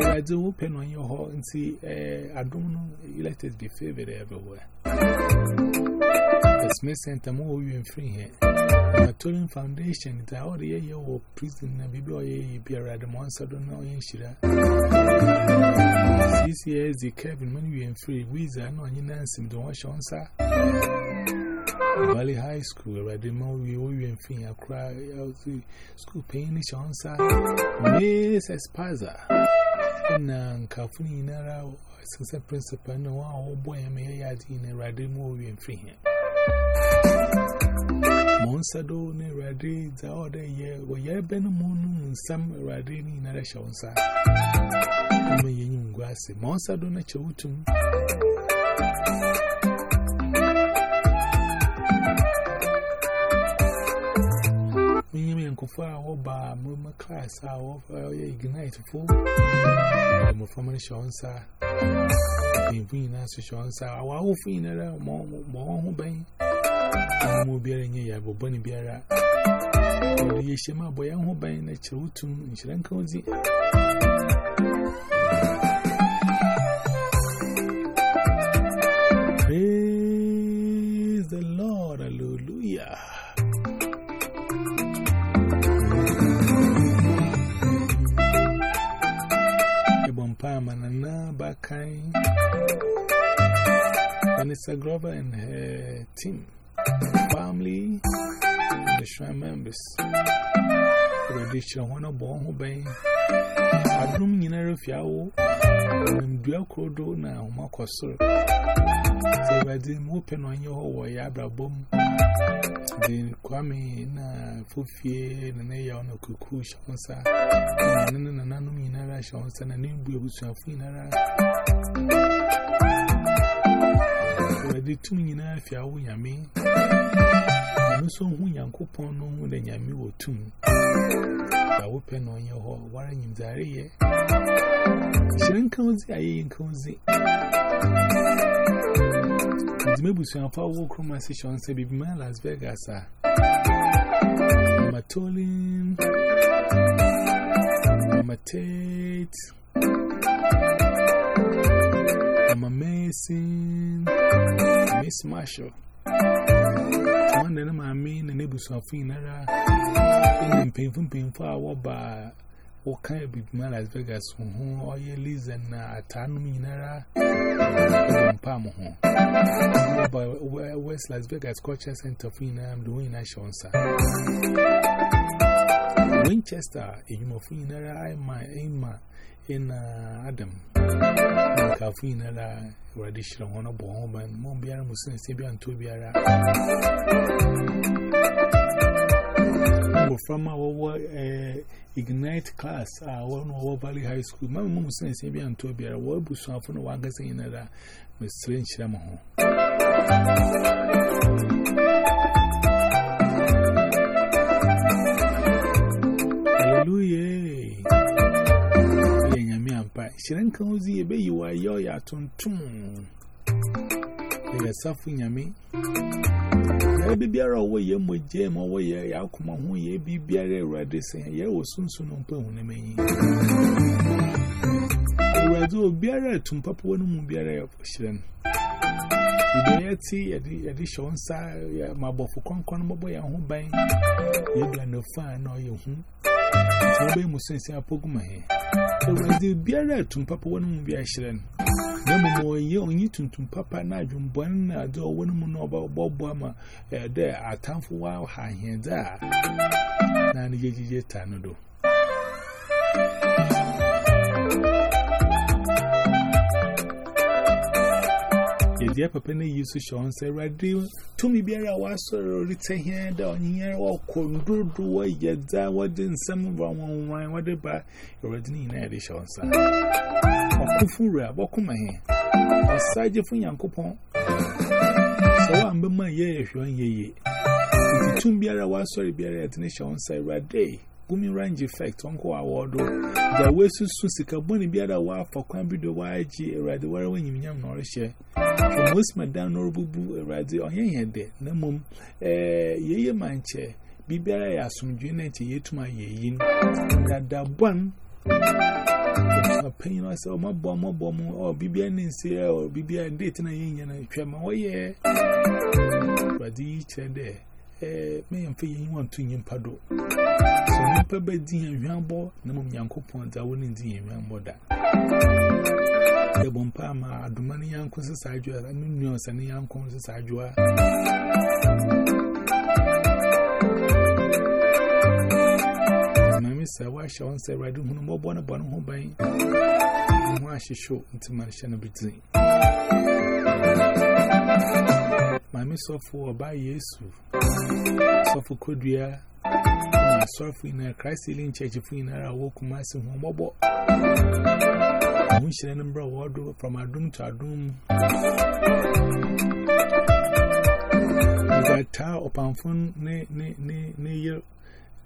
Speaker 1: I do open on your hall and see, I don't know, let it be favored everywhere. The Smith Center, more you in free here. Matolin Foundation, it's all the year of prison, and baby, or ye be a the monster don't know in Shira. CCS, the Kevin, you in free, Wizard, no, you dancing, don't wash on, sir. Valley High School, where the more we owe you and fee, I cry out the school paying each on side. Miss Espaza. And California, Nara, since a principal, no one, oh boy, I may add in a rather more and free. Monsado, ne raddy, the other year, where you have been a moon, some raddy in a show, sir. I may you grassy. Monsado, not your tomb. For our bar, Mumma class, our ignite for the former Shonsa. In Venus, Shonsa, our old funeral, more obeying. I will be a year, but Bonnie Biara. The Yeshima boy, I'm obeying a children in Sri Lanka. Praise Manana Bakai, Vanessa Grover and her team, family, and the shrine members. Tradition one of born who bay. I don't mean a refiao, and Dual Crodo now, Marcosur. So I didn't open on your way, Abra Boom. The Kwame na Fufi, and they are on a cuckoo, Shonsa, and then an anonymous Shonsa, and a new Busu Finara. I did two million if you are Yami. I so who Yankupon no than Yami or two. I open on your hall, warring in Zaria. Shouldn't cozy, I ain't cozy. The Mabus and Power Walk Room Session say, Be my Las Vegas. Matolin, Matate, I'm amazing, Miss Marshall. One day, I mean, the neighbors of Finara, and painful, painful, our bar. What kind of big man Las Vegas are you listen at Tanuminara? Palm home. By West Las Vegas Culture Center, Fina, I'm doing a show. Winchester, a human Finara, I my aim in Adam. Cafina, radition, one of Bomb and Mombiana Musin, Sibian Tubiara. From our Ignite class, our one Valley High School, my mom says, Sibian Tubiara, what was so often one gazing in another, Miss Strange Shamaho. Hallelujah. Shiran Cozy, a baby, why you're ya tonton. They are suffering yammy. Maybe be away, you would jam away, ya come on, who ye be beer ready saying, ye was soon soon on pony me. Razo beer to Papa when be a Shiran. You see a dish on side, my boy for concon, my boy, and who bang. You got no fun or you. So, we must say, I poke my hair. The beer to Papa one be a shiren. No more ye only to Papa Najum I do one there here there. Yeti Tanado. Dear Papa, you to show and say, Radio, to me, be a was so retain here down here or condo do a yet that what in some wrong wine, whatever, already in addition, sir. Or Kufura, Bokuma here, or Sergeant for Yankopon. So I'm be my year if you are ye. To be a was sorry, be a nation, say, Rade, boomerang effect. Uncle award. The way to Susika Bonnie be other wife for Quambi the YG, a rather where when you yam nor share. From most Madame Norbu, a rather on your head, no mum, eh, ye man chair. Bibia ya sumdwene nti yetuma yeyin na da bwan na pain I say o mabọ mabọ mu o bibia ni nsi o bibia date na yin na twa ma woye badi chede eh Eh, may and fee want to yin pado. So, no pebble dean and rambo, no yanko point, I wouldn't dean rambo that. The bompama, the money uncles as I do, and minions and the uncles as I do. Mammy said, Why shall one say, I do no born upon home by why she show into my shanabitzi. Thank you. Mammy saw for by Yesu. So for Kodia, for in a Christ church if in our walk mass in Homobo. Should number of wardrobe from our doom to our doom. That tower upon phone, nay, nay, nay, nay,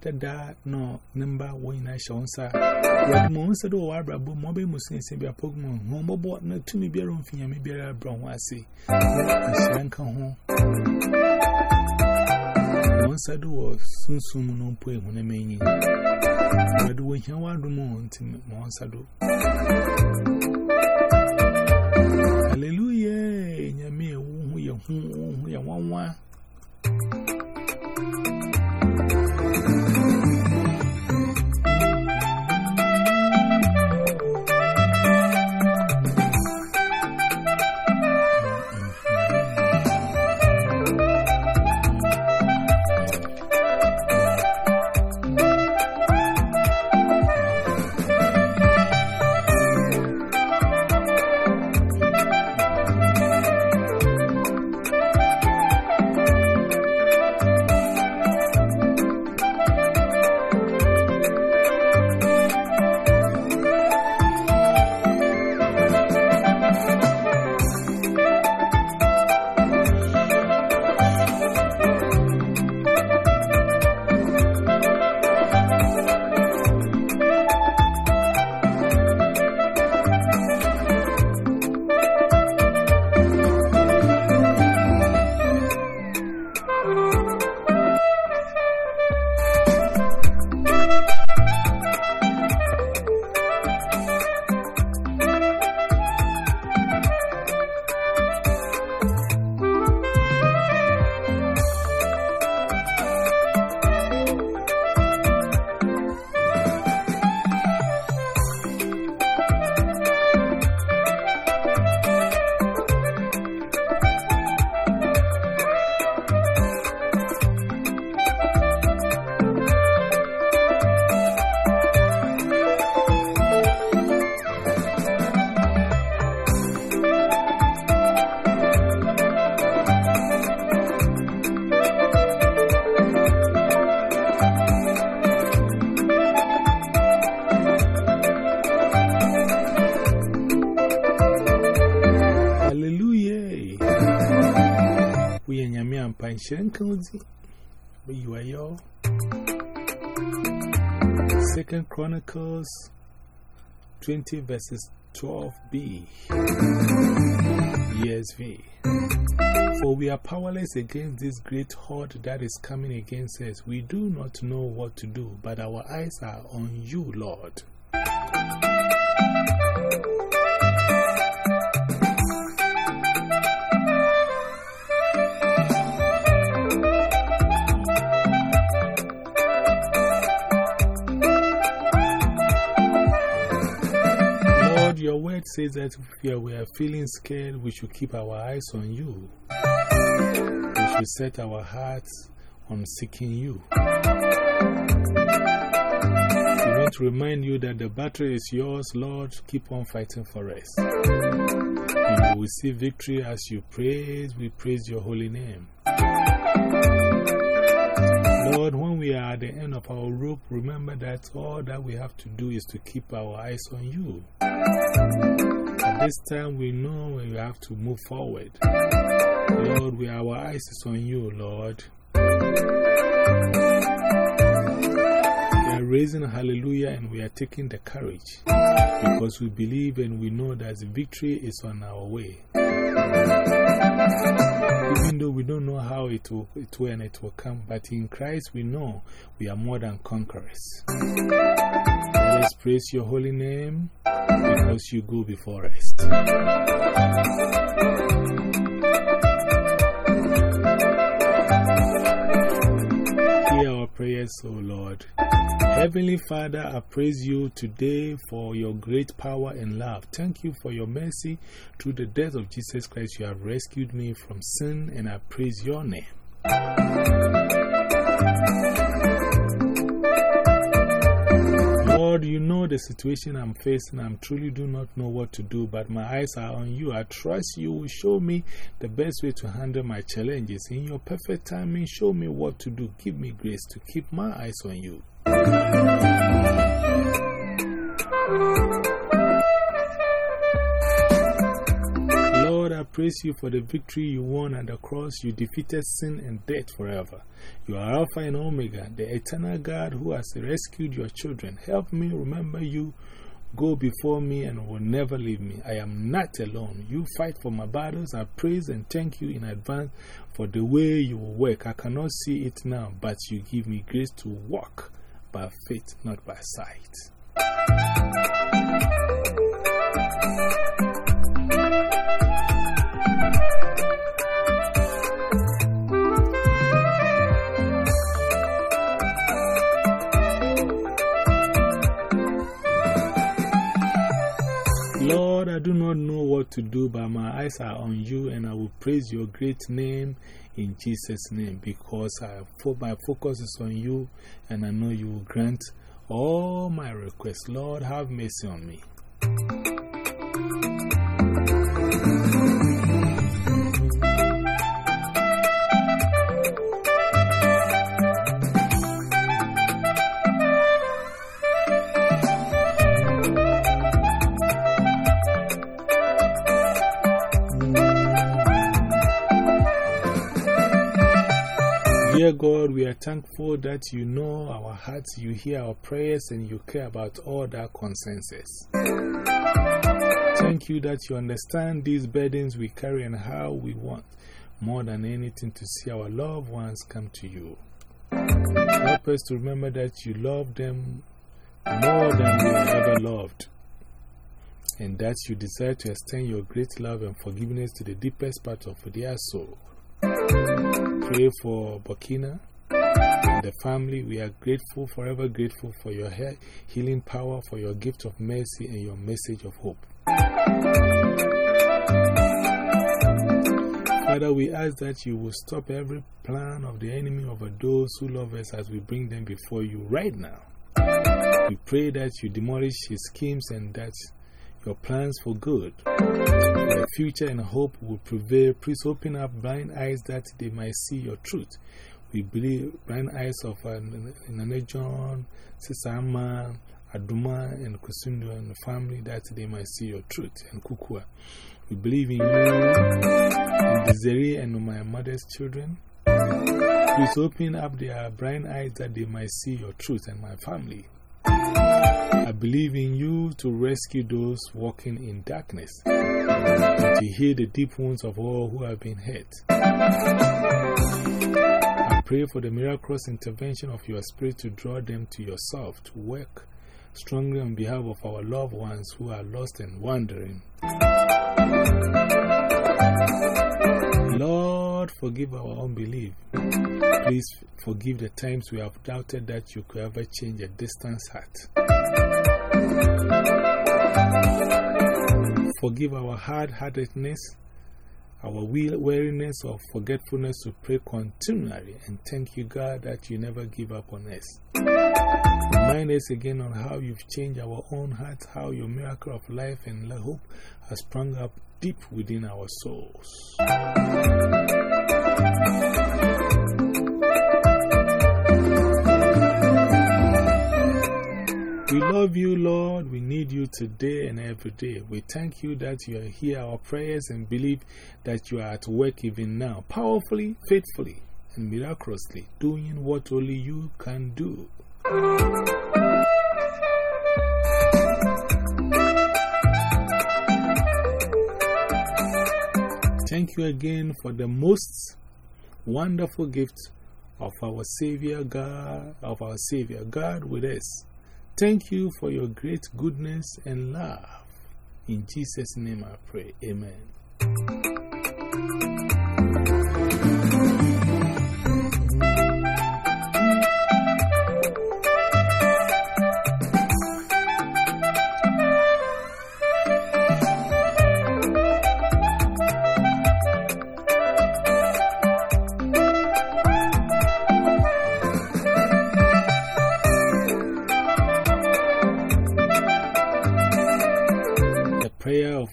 Speaker 1: Dada no number one I shall answer. What months ago, I brought mobile Muslims in their Pokemon. Momo no to me, be a room for me, be a brown. I say, I shank home. Once I do, soon soon no pay when I mean. I do when you want to moon to me, once I do. Hallelujah, Yammy, who you who you want. Shen Cozy, where you are, yo. Second Chronicles 20 verses 12b. ESV. For we are powerless against this great horde that is coming against us. We do not know what to do, but our eyes are on you, Lord. If we are feeling scared, we should keep our eyes on you. We should set our hearts on seeking you. We want to remind you that the battle is yours, Lord. Keep on fighting for us. And you will see victory as you praise. We praise your holy name. Lord, when we are at the end of our rope, remember that all that we have to do is to keep our eyes on you. This time, we know we have to move forward. Lord, we, our eyes is on you, Lord. Raising hallelujah and we are taking the courage because we believe and we know that the victory is on our way. Even though we don't know how it will, it will and it will come, but in Christ we know we are more than conquerors. Let us praise your holy name because you go before us. Prayers, O Lord. Heavenly Father, I praise you today for your great power and love. Thank you for your mercy. Through the death of Jesus Christ, you have rescued me from sin, and I praise your name. Lord, you know the situation I'm facing. I truly do not know what to do, but my eyes are on you. I trust you will show me the best way to handle my challenges. In your perfect timing, show me what to do. Give me grace to keep my eyes on you. Praise you for the victory you won at the cross. You defeated sin and death forever. You are Alpha and Omega, the eternal God who has rescued your children. Help me remember you. Go before me and will never leave me. I am not alone. You fight for my battles. I praise and thank you in advance for the way you work. I cannot see it now, but you give me grace to walk by faith, not by sight. Lord, I do not know what to do, but my eyes are on you, and I will praise your great name in Jesus' name because I, my focus is on you, and I know you will grant all my requests. Lord, have mercy on me. Dear God, we are thankful that you know our hearts, you hear our prayers, and you care about all that concerns us. Thank you that you understand these burdens we carry and how we want more than anything to see our loved ones come to you. Help us to remember that you love them more than we have ever loved, and that you desire to extend your great love and forgiveness to the deepest part of their soul. Pray for Burkina and the family. We are grateful, forever grateful for your healing power, for your gift of mercy, and your message of hope. Father, we ask that you will stop every plan of the enemy over those who love us as we bring them before you right now. We pray that you demolish his schemes and that your plans for good, for future and hope will prevail. Please open up blind eyes that they might see your truth. We believe blind eyes of Nana John, Sisama, Aduma, and Kusundu and the family that they might see your truth, and Kukua. We believe in you, in Desiree and my mother's children. Please open up their blind eyes that they might see your truth and my family. I believe in you to rescue those walking in darkness to heal the deep wounds of all who have been hurt. I pray for the miraculous intervention of your Spirit to draw them to yourself, to work strongly on behalf of our loved ones who are lost and wandering. Lord, forgive our unbelief. Please forgive the times we have doubted that you could ever change a distant heart. Forgive our hard heartedness, our weariness or forgetfulness to pray continually, and thank you, God, that you never give up on us. Remind us again on how you've changed our own hearts, how your miracle of life and hope has sprung up deep within our souls. We love you, Lord. We need you today and every day. We thank you that you hear our prayers and believe that you are at work even now, powerfully, faithfully, and miraculously, doing what only you can do. Thank you again for the most wonderful gift of our Savior God, of our Savior God with us. Thank you for your great goodness and love. In Jesus' name I pray. Amen.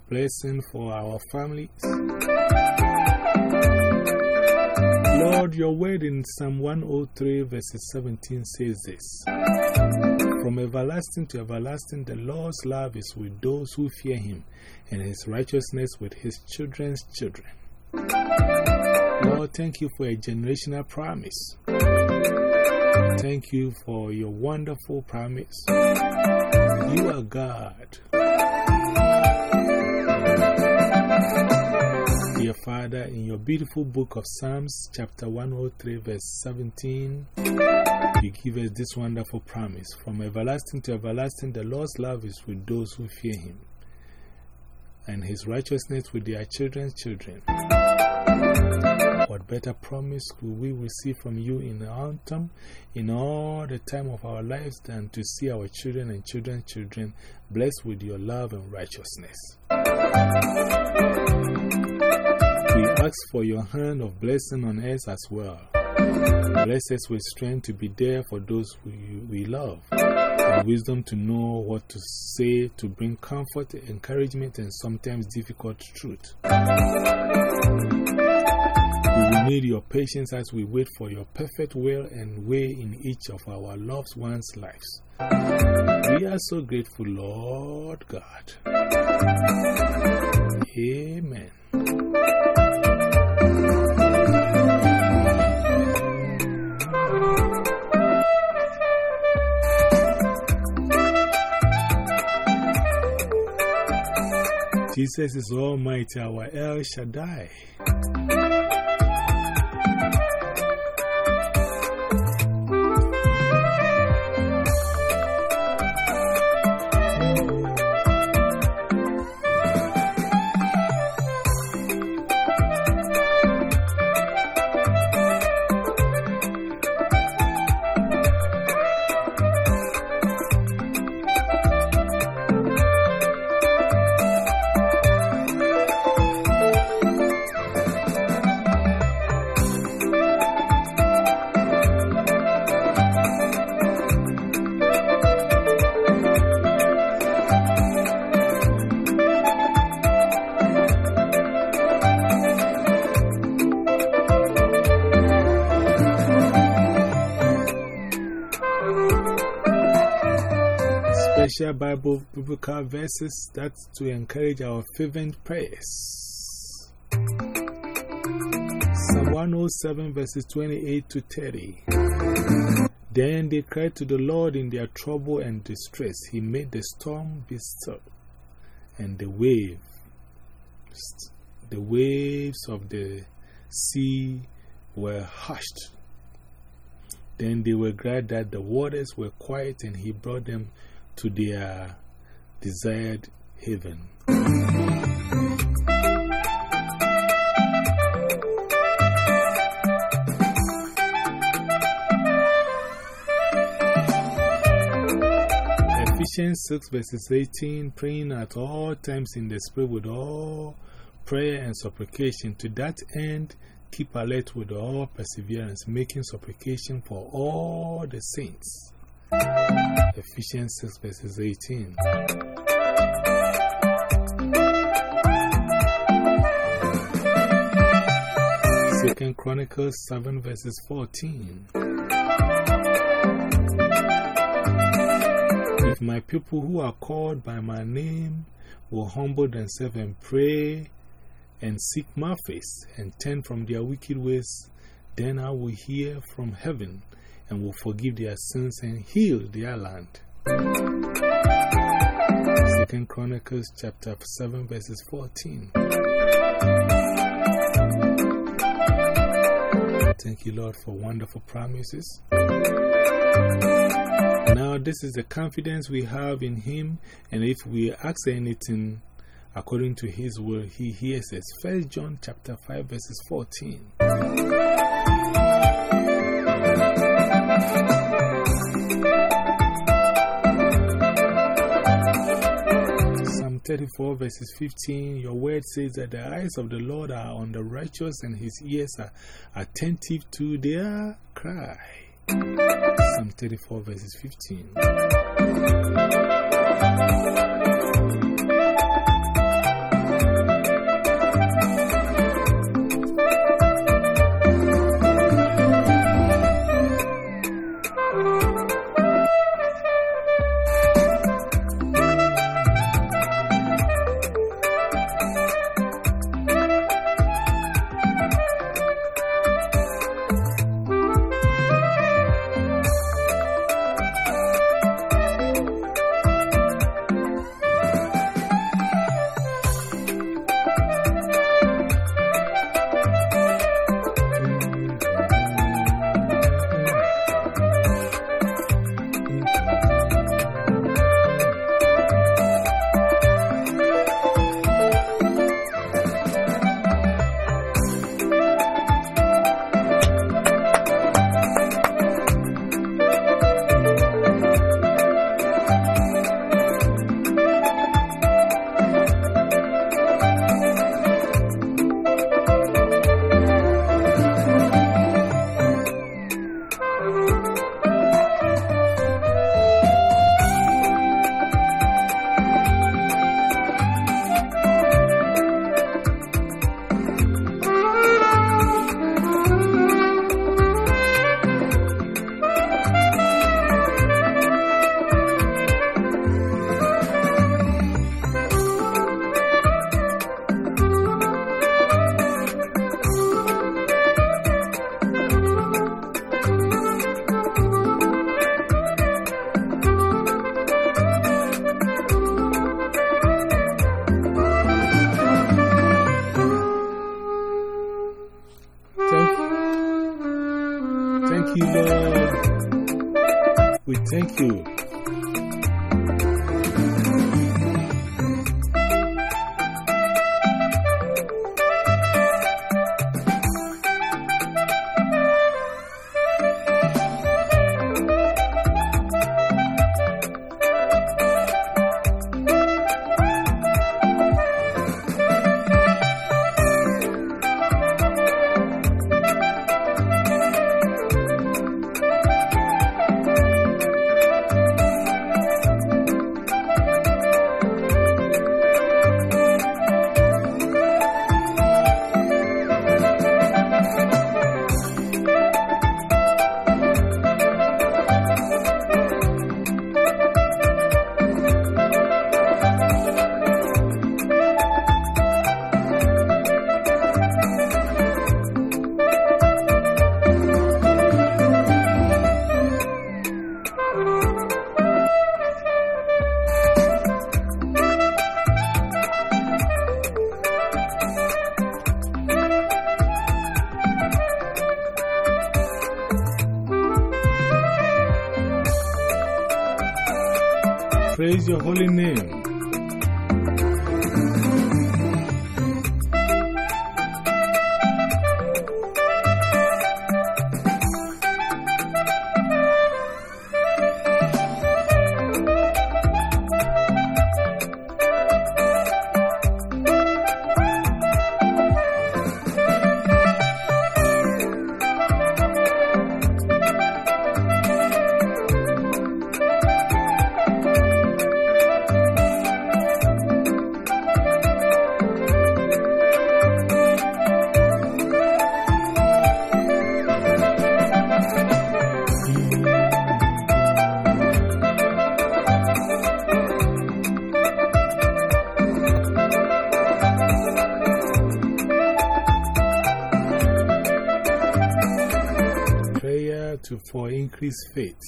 Speaker 1: Blessing for our families. Lord, your word in Psalm 103, verses 17 says this From everlasting to everlasting, the Lord's love is with those who fear him, and his righteousness with his children's children. Lord, thank you for a generational promise. Thank you for your wonderful promise. You are God. Dear Father, in your beautiful book of Psalms, chapter 103, verse 17, you give us this wonderful promise From everlasting to everlasting, the Lord's love is with those who fear him, and his righteousness with their children's children. What better promise could we receive from you in the autumn, in all the time of our lives, than to see our children and children's children blessed with your love and righteousness? Ask for your hand of blessing on us as well. Bless us with strength to be there for those we, we love, and wisdom to know what to say to bring comfort, encouragement, and sometimes difficult truth. We will need your patience as we wait for your perfect will and way in each of our loved ones' lives. We are so grateful, Lord God. Amen. Jesus is Almighty, our El Shaddai. Bible biblical verses that to encourage our fervent prayers. Psalm 107 verses 28 to 30. Then they cried to the Lord in their trouble and distress. He made the storm be still, and the waves, the waves of the sea were hushed. Then they were glad that the waters were quiet, and he brought them to their desired haven. Ephesians 6 verses 18 Praying at all times in the Spirit with all prayer and supplication. To that end, keep alert with all perseverance, making supplication for all the saints. Ephesians 6 verses 18. Second Chronicles 7 verses 14. If my people who are called by my name will humble themselves and pray and seek my face and turn from their wicked ways, then I will hear from heaven and will forgive their sins and heal their land. Second Chronicles chapter 7 verses 14. Thank you, Lord, for wonderful promises. Now, this is the confidence we have in Him, and if we ask anything according to His will, He hears us. First John chapter 5, verses 14. 34, verses 15. Your word says that the eyes of the Lord are on the righteous, and His ears are attentive to their cry. Psalm 34, verses 15. Your holy name. Increase faith.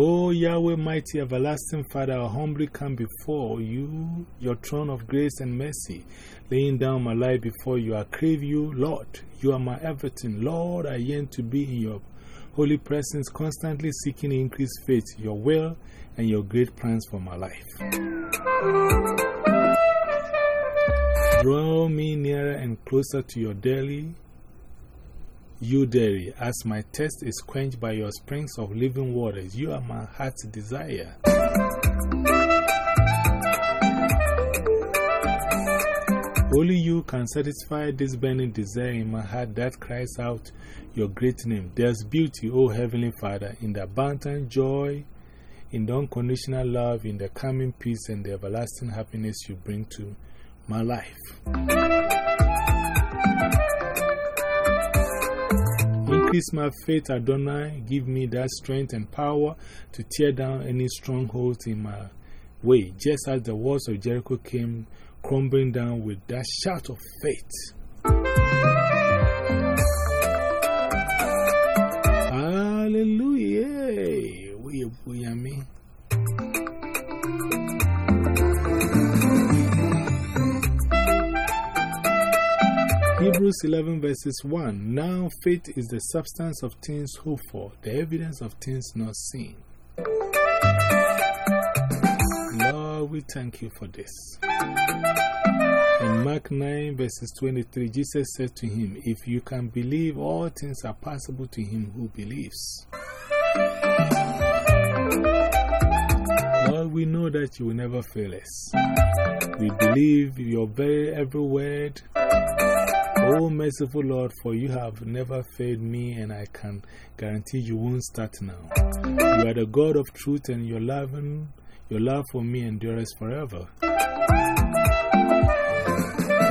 Speaker 1: Oh, Yahweh, mighty everlasting Father, I humbly come before you, your throne of grace and mercy, laying down my life before you. I crave you, Lord. You are my everything. Lord, I yearn to be in your holy presence, constantly seeking increased faith, your will, and your great plans for my life. Draw me nearer and closer to your daily you dairy, as my thirst is quenched by your springs of living waters. You are my heart's desire. Only you can satisfy this burning desire in my heart that cries out your great name. There's beauty, O Heavenly Father, in the abundant joy, in the unconditional love, in the calming peace, and the everlasting happiness you bring to my life. Increase my faith, Adonai. Give me that strength and power to tear down any strongholds in my way, just as the walls of Jericho came crumbling down with that shout of faith. Hallelujah. We are Hebrews 11 verses 1 Now faith is the substance of things hoped for, the evidence of things not seen. Lord, we thank you for this. In Mark 9 verses 23, Jesus said to him, If you can believe, all things are possible to him who believes. Lord, we know that you will never fail us. We believe your very every word. Oh, merciful Lord, for you have never failed me, and I can guarantee you won't start now. You are the God of truth, and your love, your love for me endures forever.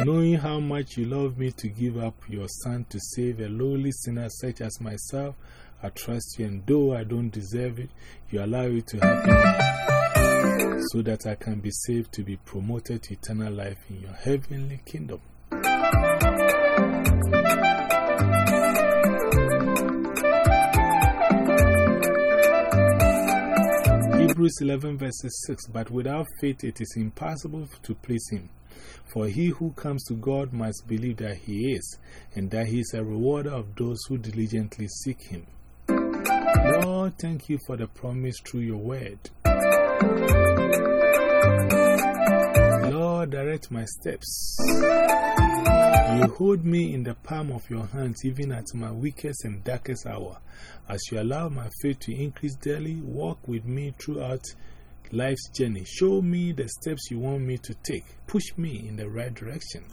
Speaker 1: Knowing how much you love me to give up your Son to save a lowly sinner such as myself, I trust you, and though I don't deserve it, you allow it to happen so that I can be saved to be promoted to eternal life in your heavenly kingdom. Hebrews 11 verses 6 But without faith it is impossible to please Him. For he who comes to God must believe that He is, and that He is a rewarder of those who diligently seek Him. Lord, thank you for the promise through your word. Lord, direct my steps. You hold me in the palm of your hands, even at my weakest and darkest hour. As you allow my faith to increase daily, walk with me throughout life's journey. Show me the steps you want me to take. Push me in the right direction.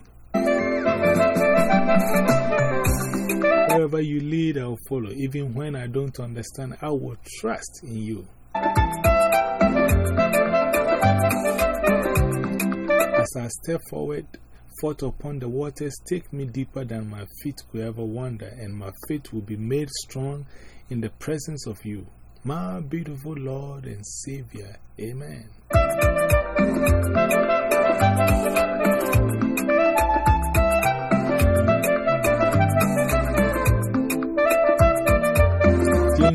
Speaker 1: Wherever you lead, I will follow. Even when I don't understand, I will trust in you. As I step forward, upon the waters, take me deeper than my feet could ever wander, and my faith will be made strong in the presence of you, my beautiful Lord and Savior. Amen.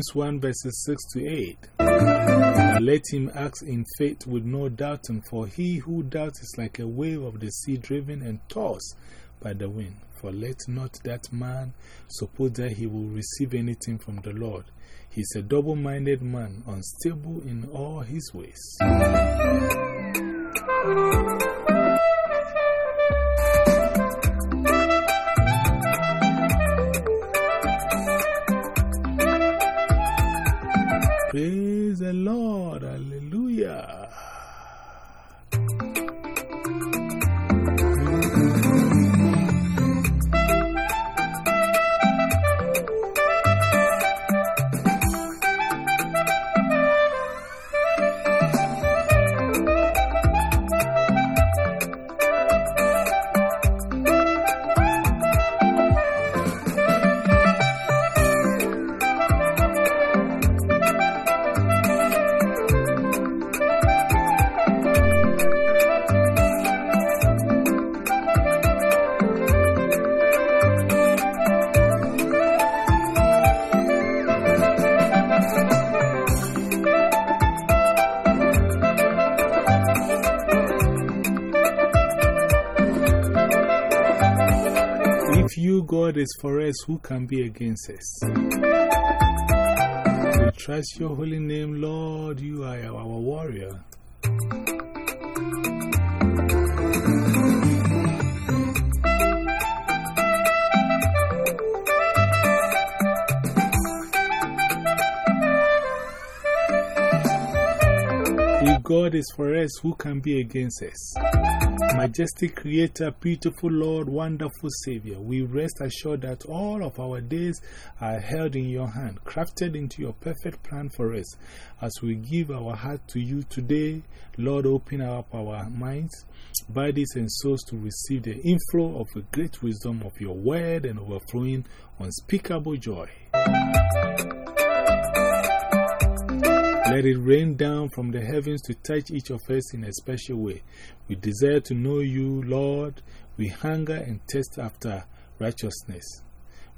Speaker 1: James 1 verses 6 to 8. let him act in faith with no doubting, for he who doubts is like a wave of the sea driven and tossed by the wind. For let not that man suppose that he will receive anything from the Lord. He is a double minded man, unstable in all his ways. Praise the Lord. Is for us, who can be against us? We trust your holy name, Lord. You are our warrior. God is for us, who can be against us? Majestic Creator, beautiful Lord, wonderful Savior, we rest assured that all of our days are held in your hand, crafted into your perfect plan for us. As we give our heart to you today, Lord, open up our minds, bodies, and souls to receive the inflow of the great wisdom of your word and overflowing unspeakable joy. Let it rain down from the heavens to touch each of us in a special way. We desire to know you, Lord. We hunger and thirst after righteousness.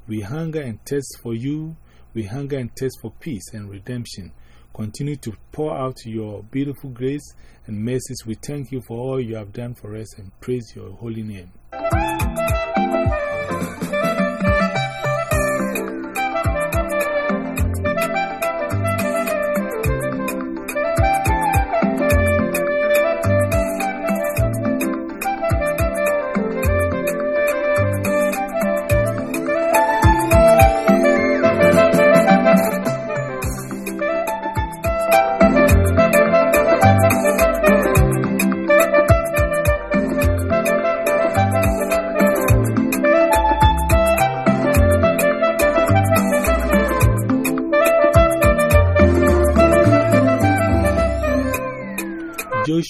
Speaker 1: We hunger and thirst for you. We hunger and thirst for peace and redemption. Continue to pour out your beautiful grace and mercies. We thank you for all you have done for us and praise your holy name.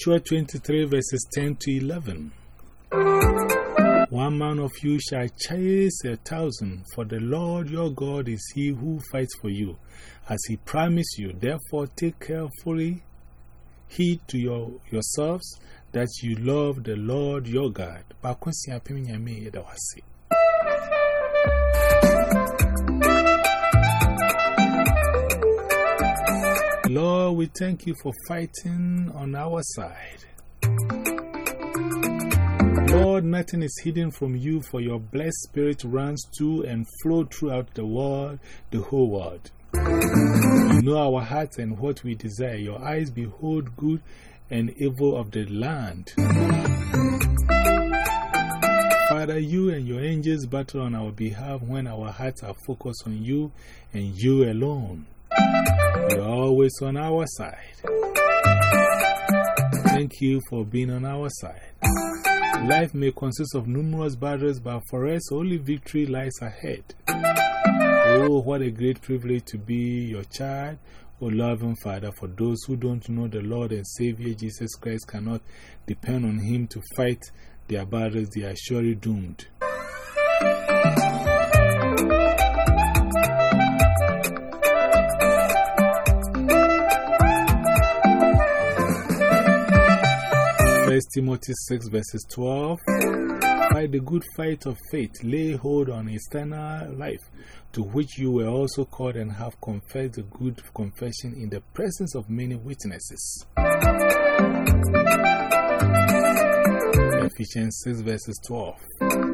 Speaker 1: Joshua 23 verses 10 to 11. One man of you shall chase a thousand, for the Lord your God is he who fights for you, as he promised you. Therefore, take carefully heed to your, yourselves that you love the Lord your God. Lord, we thank you for fighting on our side. Lord, nothing is hidden from you, for your blessed spirit runs to and flows throughout the world, the whole world. You know our hearts and what we desire. Your eyes behold good and evil of the land. Father, you and your angels battle on our behalf when our hearts are focused on you and you alone. You are always on our side. Thank you for being on our side. Life may consist of numerous battles, but for us, only victory lies ahead. Oh, what a great privilege to be your child, O loving Father. For those who don't know the Lord and Savior Jesus Christ cannot depend on Him to fight their battles, they are surely doomed. First Timothy 6 verses 12 Fight the good fight of faith, lay hold on eternal life, to which you were also called and have confessed the good confession in the presence of many witnesses. Ephesians 6 verses 12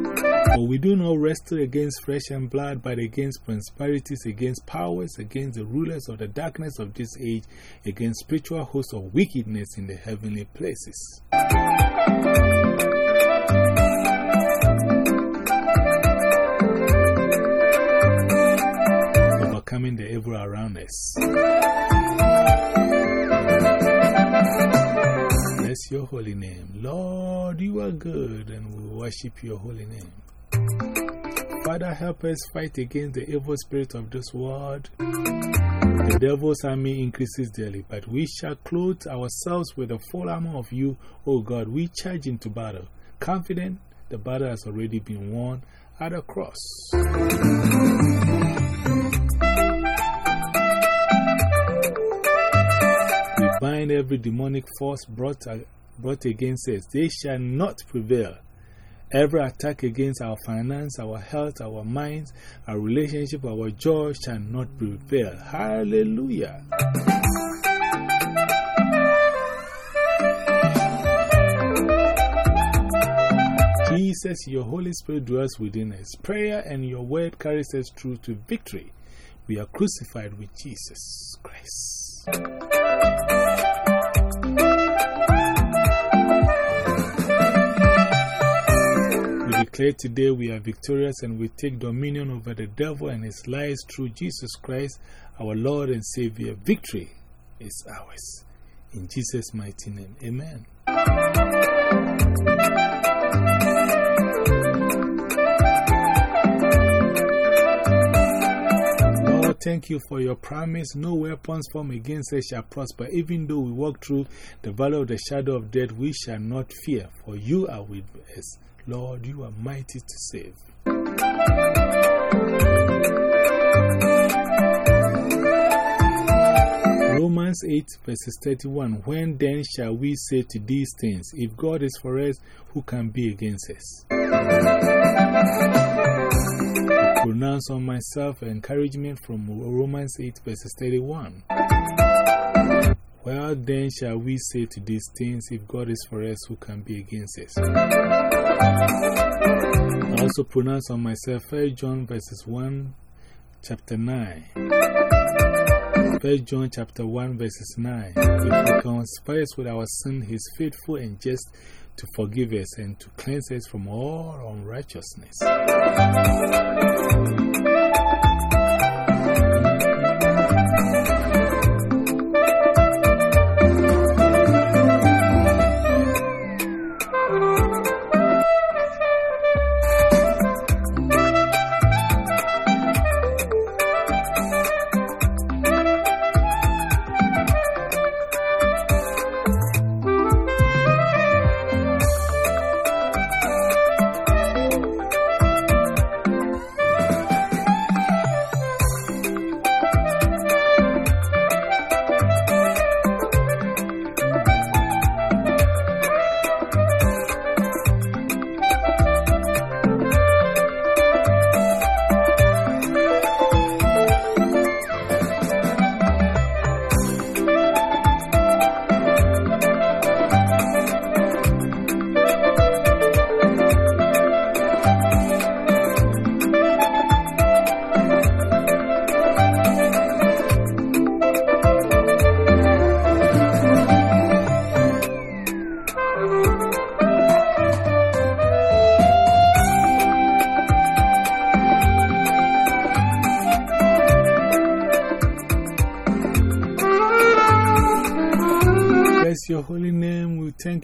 Speaker 1: For we do not wrestle against flesh and blood, but against principalities, against powers, against the rulers of the darkness of this age, against spiritual hosts of wickedness in the heavenly places. Overcoming the evil around us. Bless your holy name. Lord, you are good and we worship your holy name. Father, help us fight against the evil spirit of this world. The devil's army increases daily, but we shall clothe ourselves with the full armor of you, O God. We charge into battle, confident the battle has already been won at the cross. We bind every demonic force brought, brought against us. They shall not prevail. Every attack against our finance, our health, our minds, our relationship, our joy shall not prevail. Hallelujah. Jesus, your Holy Spirit dwells within us. Prayer and your word carries us through to victory. We are crucified with Jesus Christ. Declare today we are victorious and we take dominion over the devil and his lies through Jesus Christ, our Lord and Savior. Victory is ours. In Jesus' mighty name, amen. Lord, thank you for your promise. No weapons formed against us shall prosper. Even though we walk through the valley of the shadow of death, we shall not fear, for you are with us. Lord, you are mighty to save. Romans 8 verses 31 When then shall we say to these things, If God is for us, who can be against us? I pronounce on myself encouragement from Romans 8 verses 31. Well, then shall we say to these things, If God is for us, who can be against us? I also pronounce on myself 1 John verses 1, chapter 9. 1 John chapter 1 verses 9. If we confess with our sin, He is faithful and just to forgive us and to cleanse us from all unrighteousness.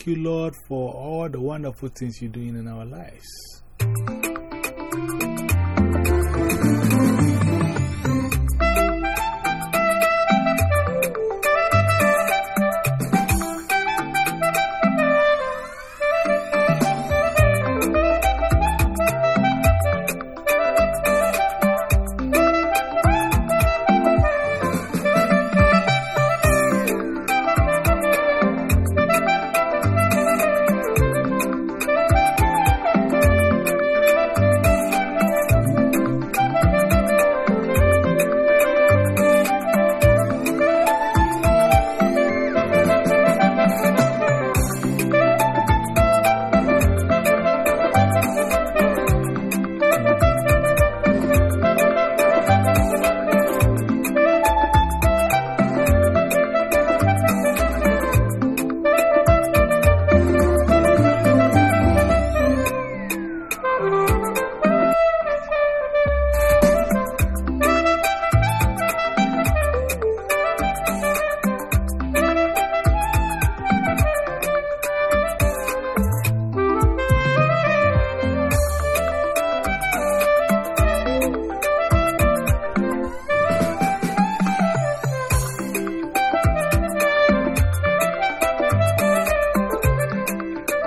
Speaker 1: You, Lord, for all the wonderful things you do in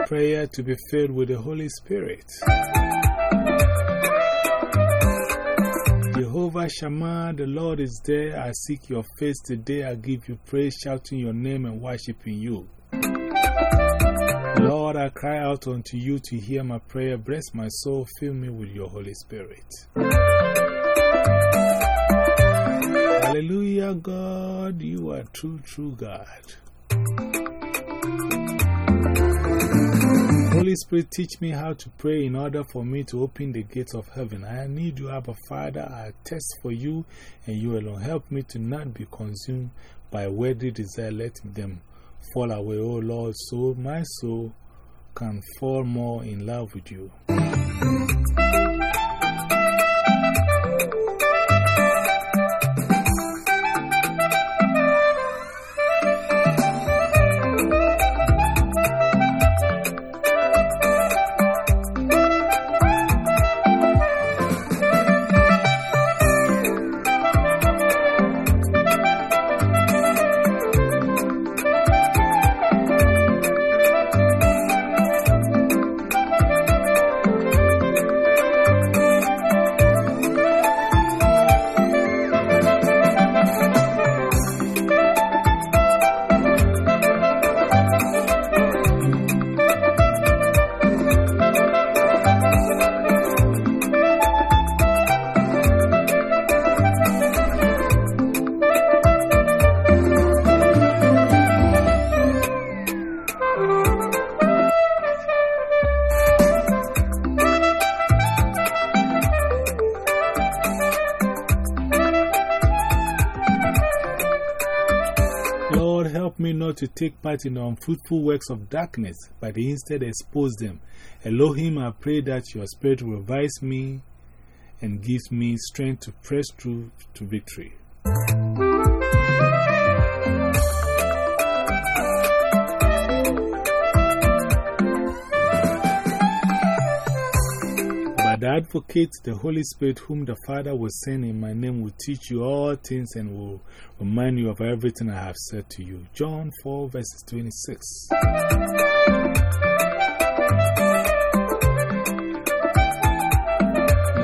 Speaker 1: Prayer to be filled with the Holy Spirit. Jehovah Shammah, the Lord is there. I seek your face today. I give you praise, shouting your name and worshiping you. Lord, I cry out unto you to hear my prayer. Bless my soul. Fill me with your Holy Spirit. Hallelujah, God. You are true, true God. Holy Spirit, teach me how to pray in order for me to open the gates of heaven. I need you, Abba Father. I test for you, and you alone. Help me to not be consumed by worldly desire. Let them fall away, O Lord, so my soul can fall more in love with you. To take part in the unfruitful works of darkness, but instead expose them. Elohim, I pray that your spirit revives me and gives me strength to press through to victory. The advocate, the Holy Spirit, whom the Father will send in my name, will teach you all things and will remind you of everything I have said to you. John 4, verses 26.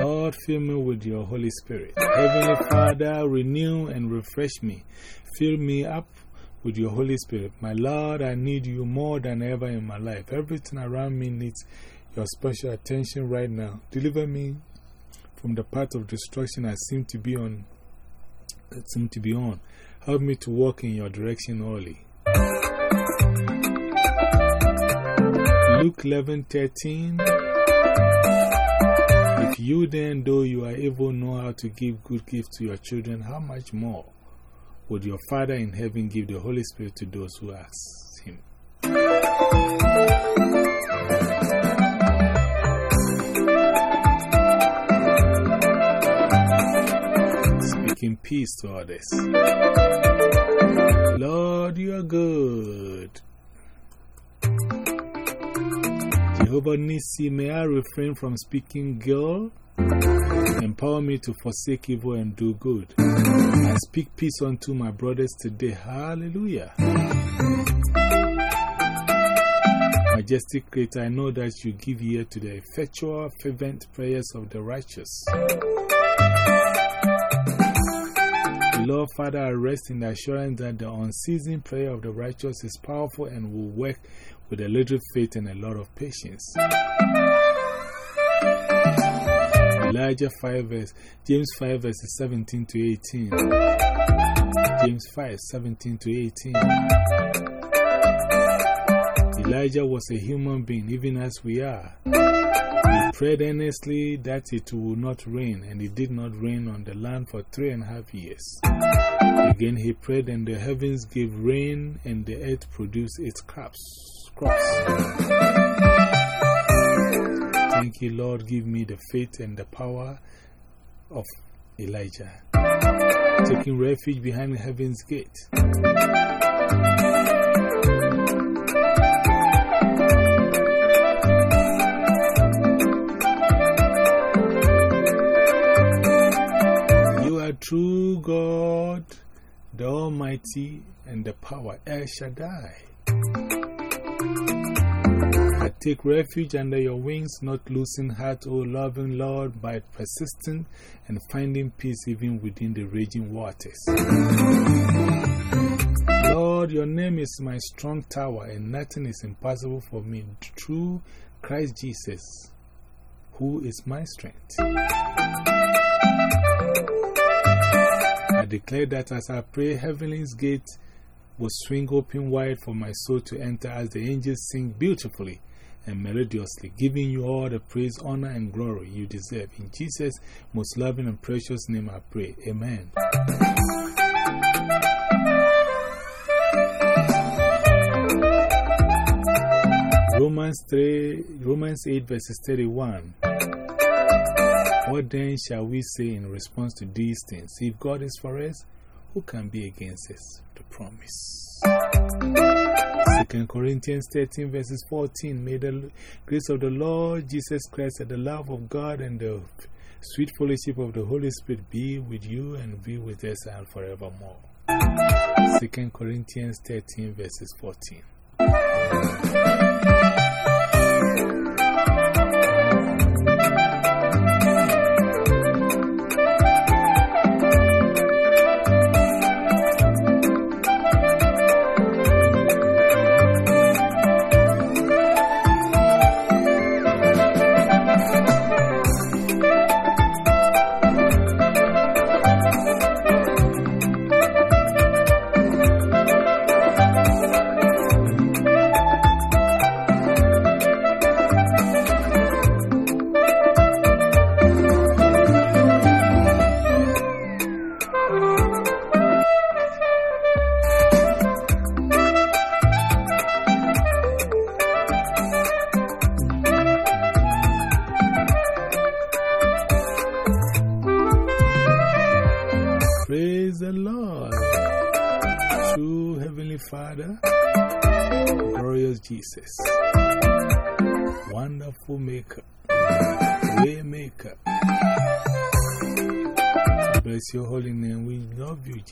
Speaker 1: Lord, fill me with your Holy Spirit. Heavenly Father, renew and refresh me. Fill me up with your Holy Spirit. My Lord, I need you more than ever in my life. Everything around me needs your special attention right now. Deliver me from the path of destruction I seem to be on. Seem to be on. Help me to walk in your direction only. Luke 11:13 If you then, though you are evil, know how to give good gifts to your children, how much more would your Father in heaven give the Holy Spirit to those who ask Him? Speaking peace to others. Lord, you are good. Jehovah Nissi, may I refrain from speaking guilt. Empower me to forsake evil and do good. I speak peace unto my brothers today. Hallelujah. Majestic Creator, I know that you give ear to the effectual, fervent prayers of the righteous. Lord, Father, I rest in the assurance that the unceasing prayer of the righteous is powerful and will work with a little faith and a lot of patience. Elijah 5 verse, James 5 verses 17 to 18. James 5 17 to 18. Elijah was a human being, even as we are. He prayed earnestly that it would not rain, and it did not rain on the land for three and a half years. Again he prayed, and the heavens gave rain, and the earth produced its crops. crops. Thank you, Lord. Give me the faith and the power of Elijah. Taking refuge behind heaven's gate. True God, the Almighty, and the power, El Shaddai. I take refuge under your wings, not losing heart, O loving Lord, by persisting and finding peace even within the raging waters. Lord, your name is my strong tower, and nothing is impossible for me through Christ Jesus, who is my strength. Declare that as I pray, heaven's gate will swing open wide for my soul to enter as the angels sing beautifully and melodiously, giving you all the praise, honor, and glory you deserve. In Jesus' most loving and precious name I pray. Amen. Romans 3, Romans 8 verses 31. What then shall we say in response to these things? If God is for us, who can be against us? The promise. 2 Corinthians 13 verses 14. May the grace of the Lord Jesus Christ and the love of God and the sweet fellowship of the Holy Spirit be with you and be with us and forevermore. 2 Corinthians 13 verses 14.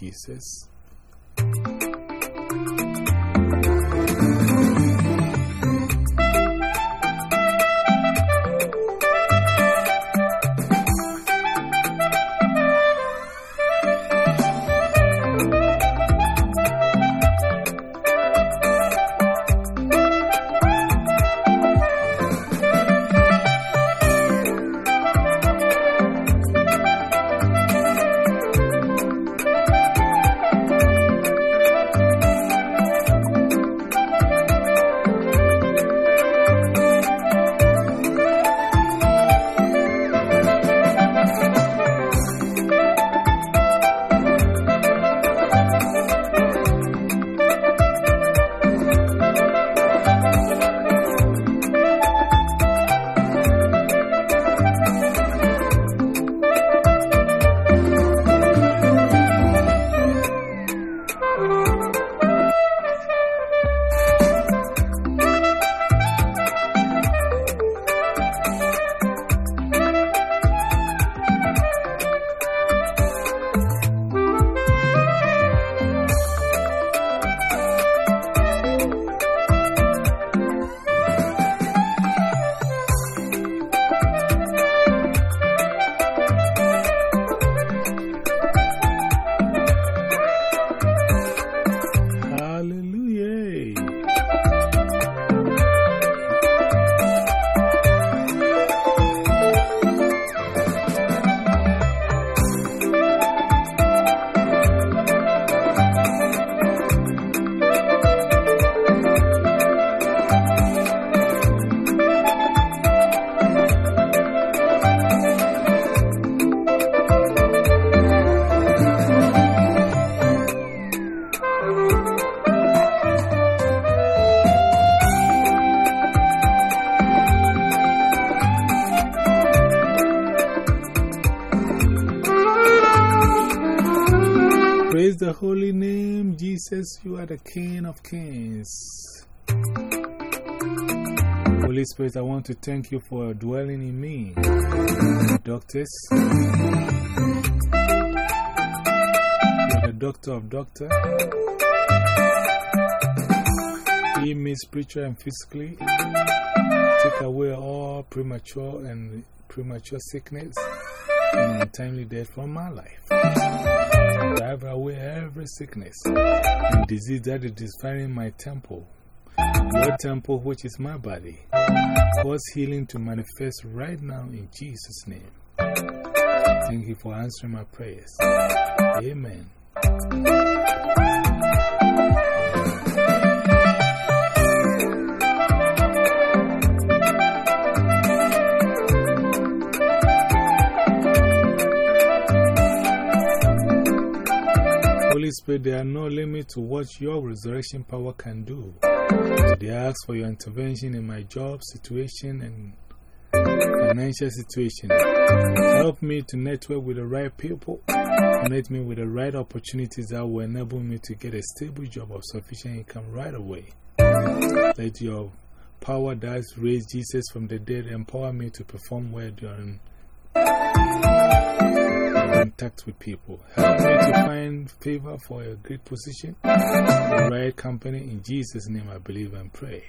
Speaker 1: Jesus. Jesus. You are the King of Kings. Holy Spirit, I want to thank you for dwelling in me. Doctors, you are the doctor of doctors. Heal me spiritually and physically. Take away all premature and premature sickness and untimely death from my life. Drive away every sickness and disease that is defiling my temple. Your temple, which is my body, cause healing to manifest right now in Jesus' name. Thank you for answering my prayers. Amen. Spirit, there are no limits to what your resurrection power can do. I ask for your intervention in my job situation and financial situation. Help me to network with the right people, connect me with the right opportunities that will enable me to get a stable job of sufficient income right away. Let your power that raised Jesus from the dead empower me to perform well during contact with people. Help me to find favor for a great position, the right company. In Jesus' name, I believe and pray.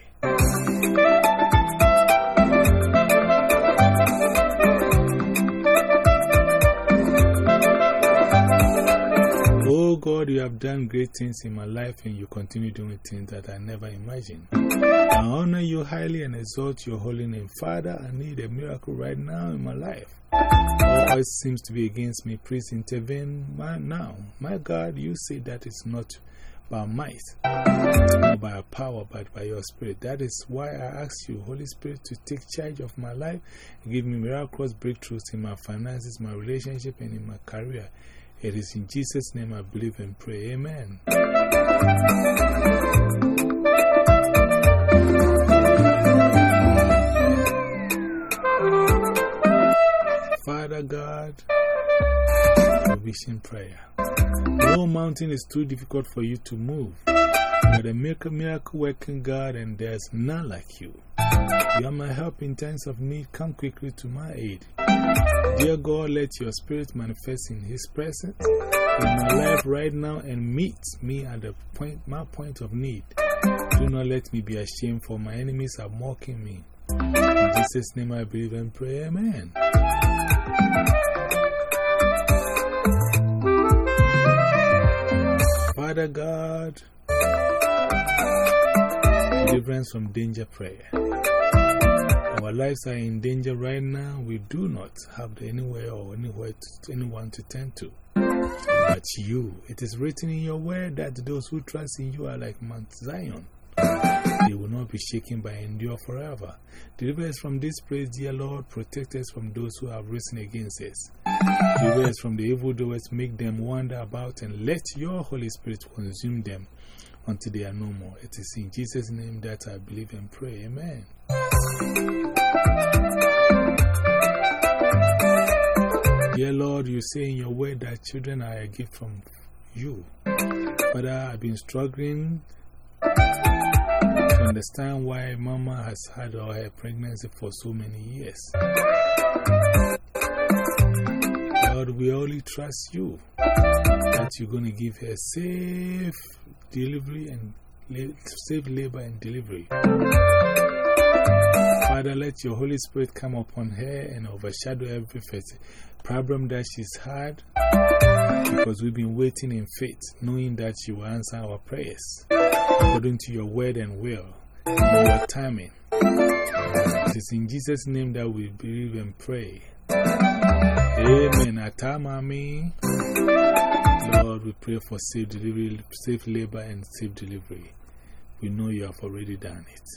Speaker 1: Oh God, you have done great things in my life and you continue doing things that I never imagined. I honor you highly and exalt your holy name. Father, I need a miracle right now in my life. All seems to be against me. Please intervene my, now. My God, you say that it's not by might, not by power, but by your spirit. That is why I ask you, Holy Spirit, to take charge of my life give me miraculous breakthroughs in my finances, my relationship, and in my career. It is in Jesus' name I believe and pray. Amen. Father God, provision prayer. No mountain is too difficult for you to move. You are the miracle, miracle working God, and there's none like you. You are my help in times of need. Come quickly to my aid. Dear God, let your spirit manifest in His presence in my life right now and meet me at the point, my point of need. Do not let me be ashamed, for my enemies are mocking me. In Jesus' name I believe and pray. Amen. Father God, deliverance from danger prayer. Our lives are in danger right now. We do not have anywhere or anywhere to, anyone to turn to. But you, it is written in your word that those who trust in you are like Mount Zion. They will not be shaken by endure forever. Deliver us from this place, dear Lord. Protect us from those who have risen against us. Deliver us from the evildoers. Make them wander about and let your Holy Spirit consume them until they are no more. It is in Jesus' name that I believe and pray. Amen. Dear Lord, you say in your word that children are a gift from you. Father, I've been struggling to understand why Mama has had all her pregnancy for so many years. Lord, we only trust you that you're going to give her safe delivery and safe labor and delivery. Father, let your Holy Spirit come upon her and overshadow every problem that she's had because we've been waiting in faith, knowing that you will answer our prayers according to your word and will and your timing. It is in Jesus' name that we believe and pray. Amen. Atamami. Lord, we pray for safe delivery, safe labor, and safe delivery. We know you have already done it.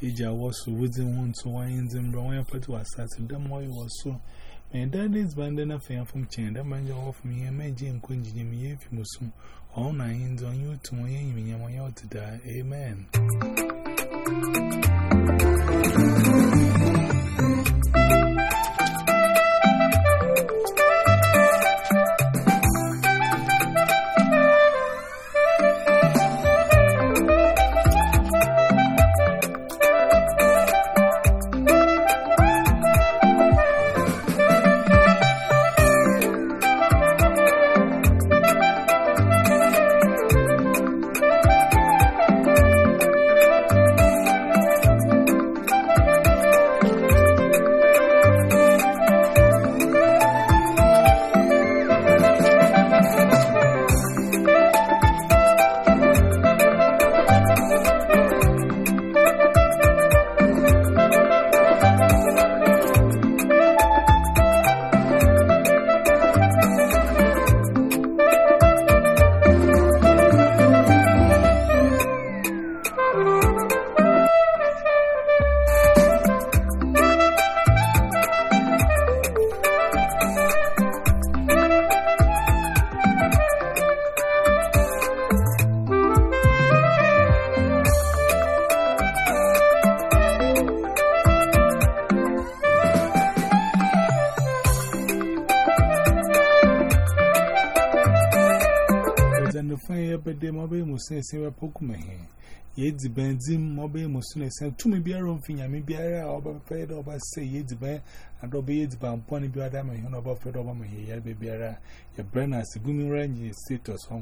Speaker 1: Ija was within one to wines and brown put was at them while was so. My dad is from man me if you must all nines on you to my out to die. Amen. Say, say, a Pokemon. Yet the benzim mobile Musun said to me, be a room thing, I may be a or paid over say, yet the bear, and obey it by pony be a dam and over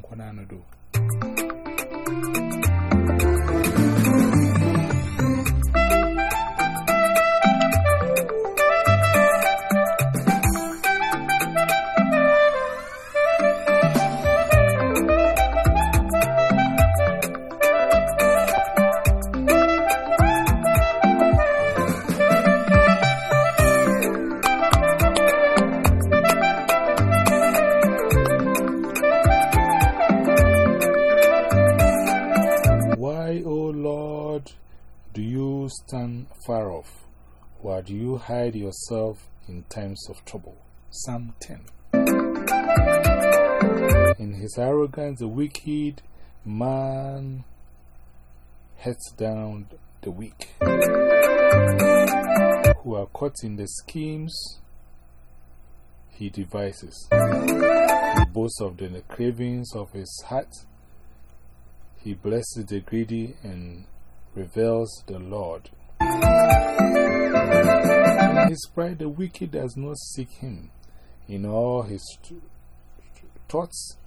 Speaker 1: Conanado. far do you hide yourself in times of trouble? Psalm 10. In his arrogance, the wicked man heads down the weak, who are caught in the schemes he devises. He boasts of the cravings of his heart. He blesses the greedy and reveals the Lord. His pride, the wicked does not seek him. In all his thoughts,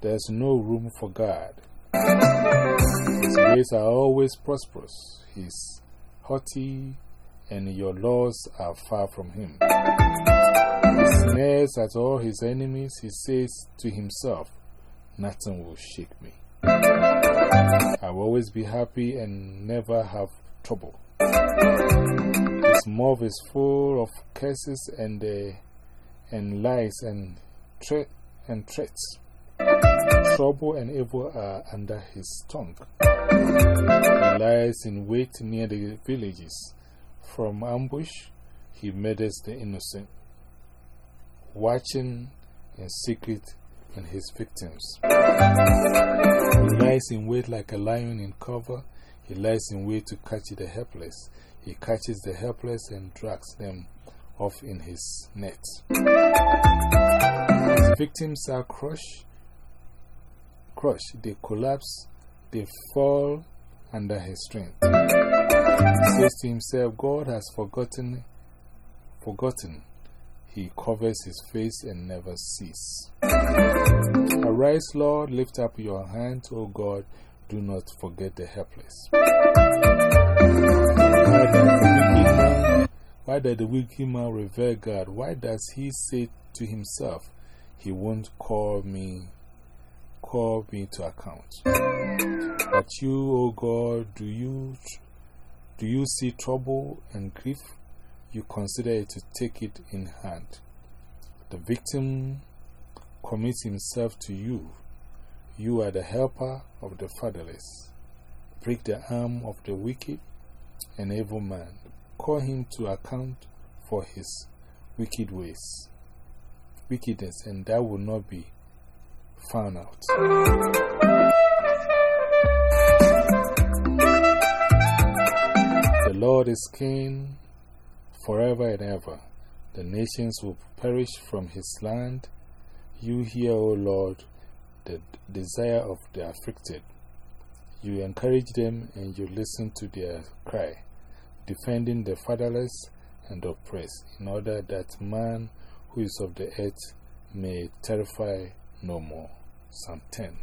Speaker 1: there's no room for God. His ways are always prosperous. He's haughty, and your laws are far from him. He snares at all his enemies. He says to himself, Nothing will shake me. I will always be happy and never have trouble. His mouth is full of curses and, uh, and lies and, and threats. Trouble and evil are under his tongue. He lies in wait near the villages. From ambush, he murders the innocent, watching in secret in his victims. He lies in wait like a lion in cover he lies in wait to catch the helpless. He catches the helpless and drags them off in his net. His victims are crushed, crushed, they collapse, they fall under his strength. He says to himself, God has forgotten, forgotten. He covers his face and never sees. Arise, Lord, lift up your hand, O God, do not forget the helpless. Why does the wicked man revere God? Why does he say to himself, He won't call me, call me to account? But you, O God, do you, do you see trouble and grief? You consider it to take it in hand. The victim commits himself to you you are the helper of the fatherless. break the arm of the wicked and evil man, call him to account for his wicked ways, wickedness, and that will not be found out. The Lord is king forever and ever. The nations will perish from his land. You hear, O Lord, the desire of the afflicted. You encourage them and you listen to their cry, defending the fatherless and oppressed, in order that man who is of the earth may terrify no more. Psalm 10.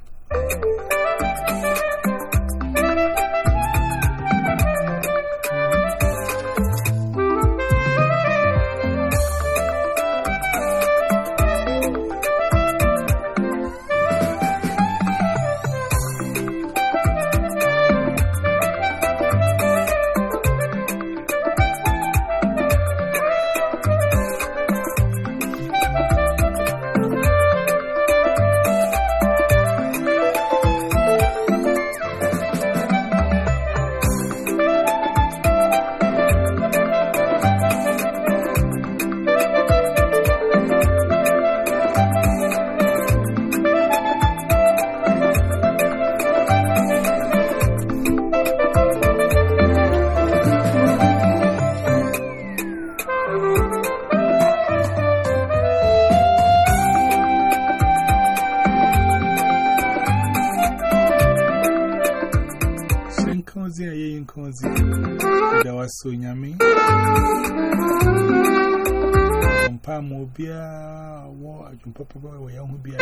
Speaker 1: Wo ajumpa papa wo ya hu bia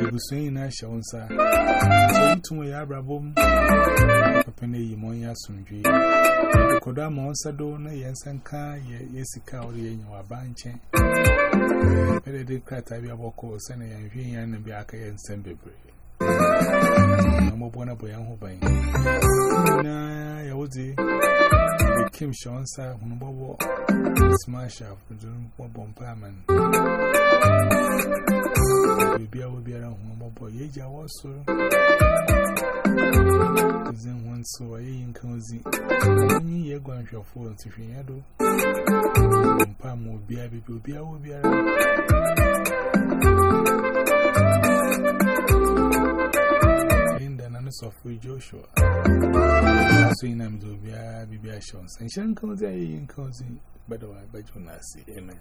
Speaker 1: Ebusun na hye wonsa So ntum ya abrabom papa na yi mon ya sundwe Koda ma wonsa do na ye nsanka ye yesika ori ye nyawa banche Pede de krata bia boko se na ya hwe ya na bia aka ye nsem bebre Mobona boyan ho ban. Na ya wozi the Kim Shonsa Hunubobo smash up during Bobon Paman. Baby, I will be around Hunubobo. Yeja was so. Then one so I ain't cozy. Only ye go and your phone to Fiado. Pam will be a baby, will be a will be Software Joshua. So, in I'm to be a baby bet you not see. Amen.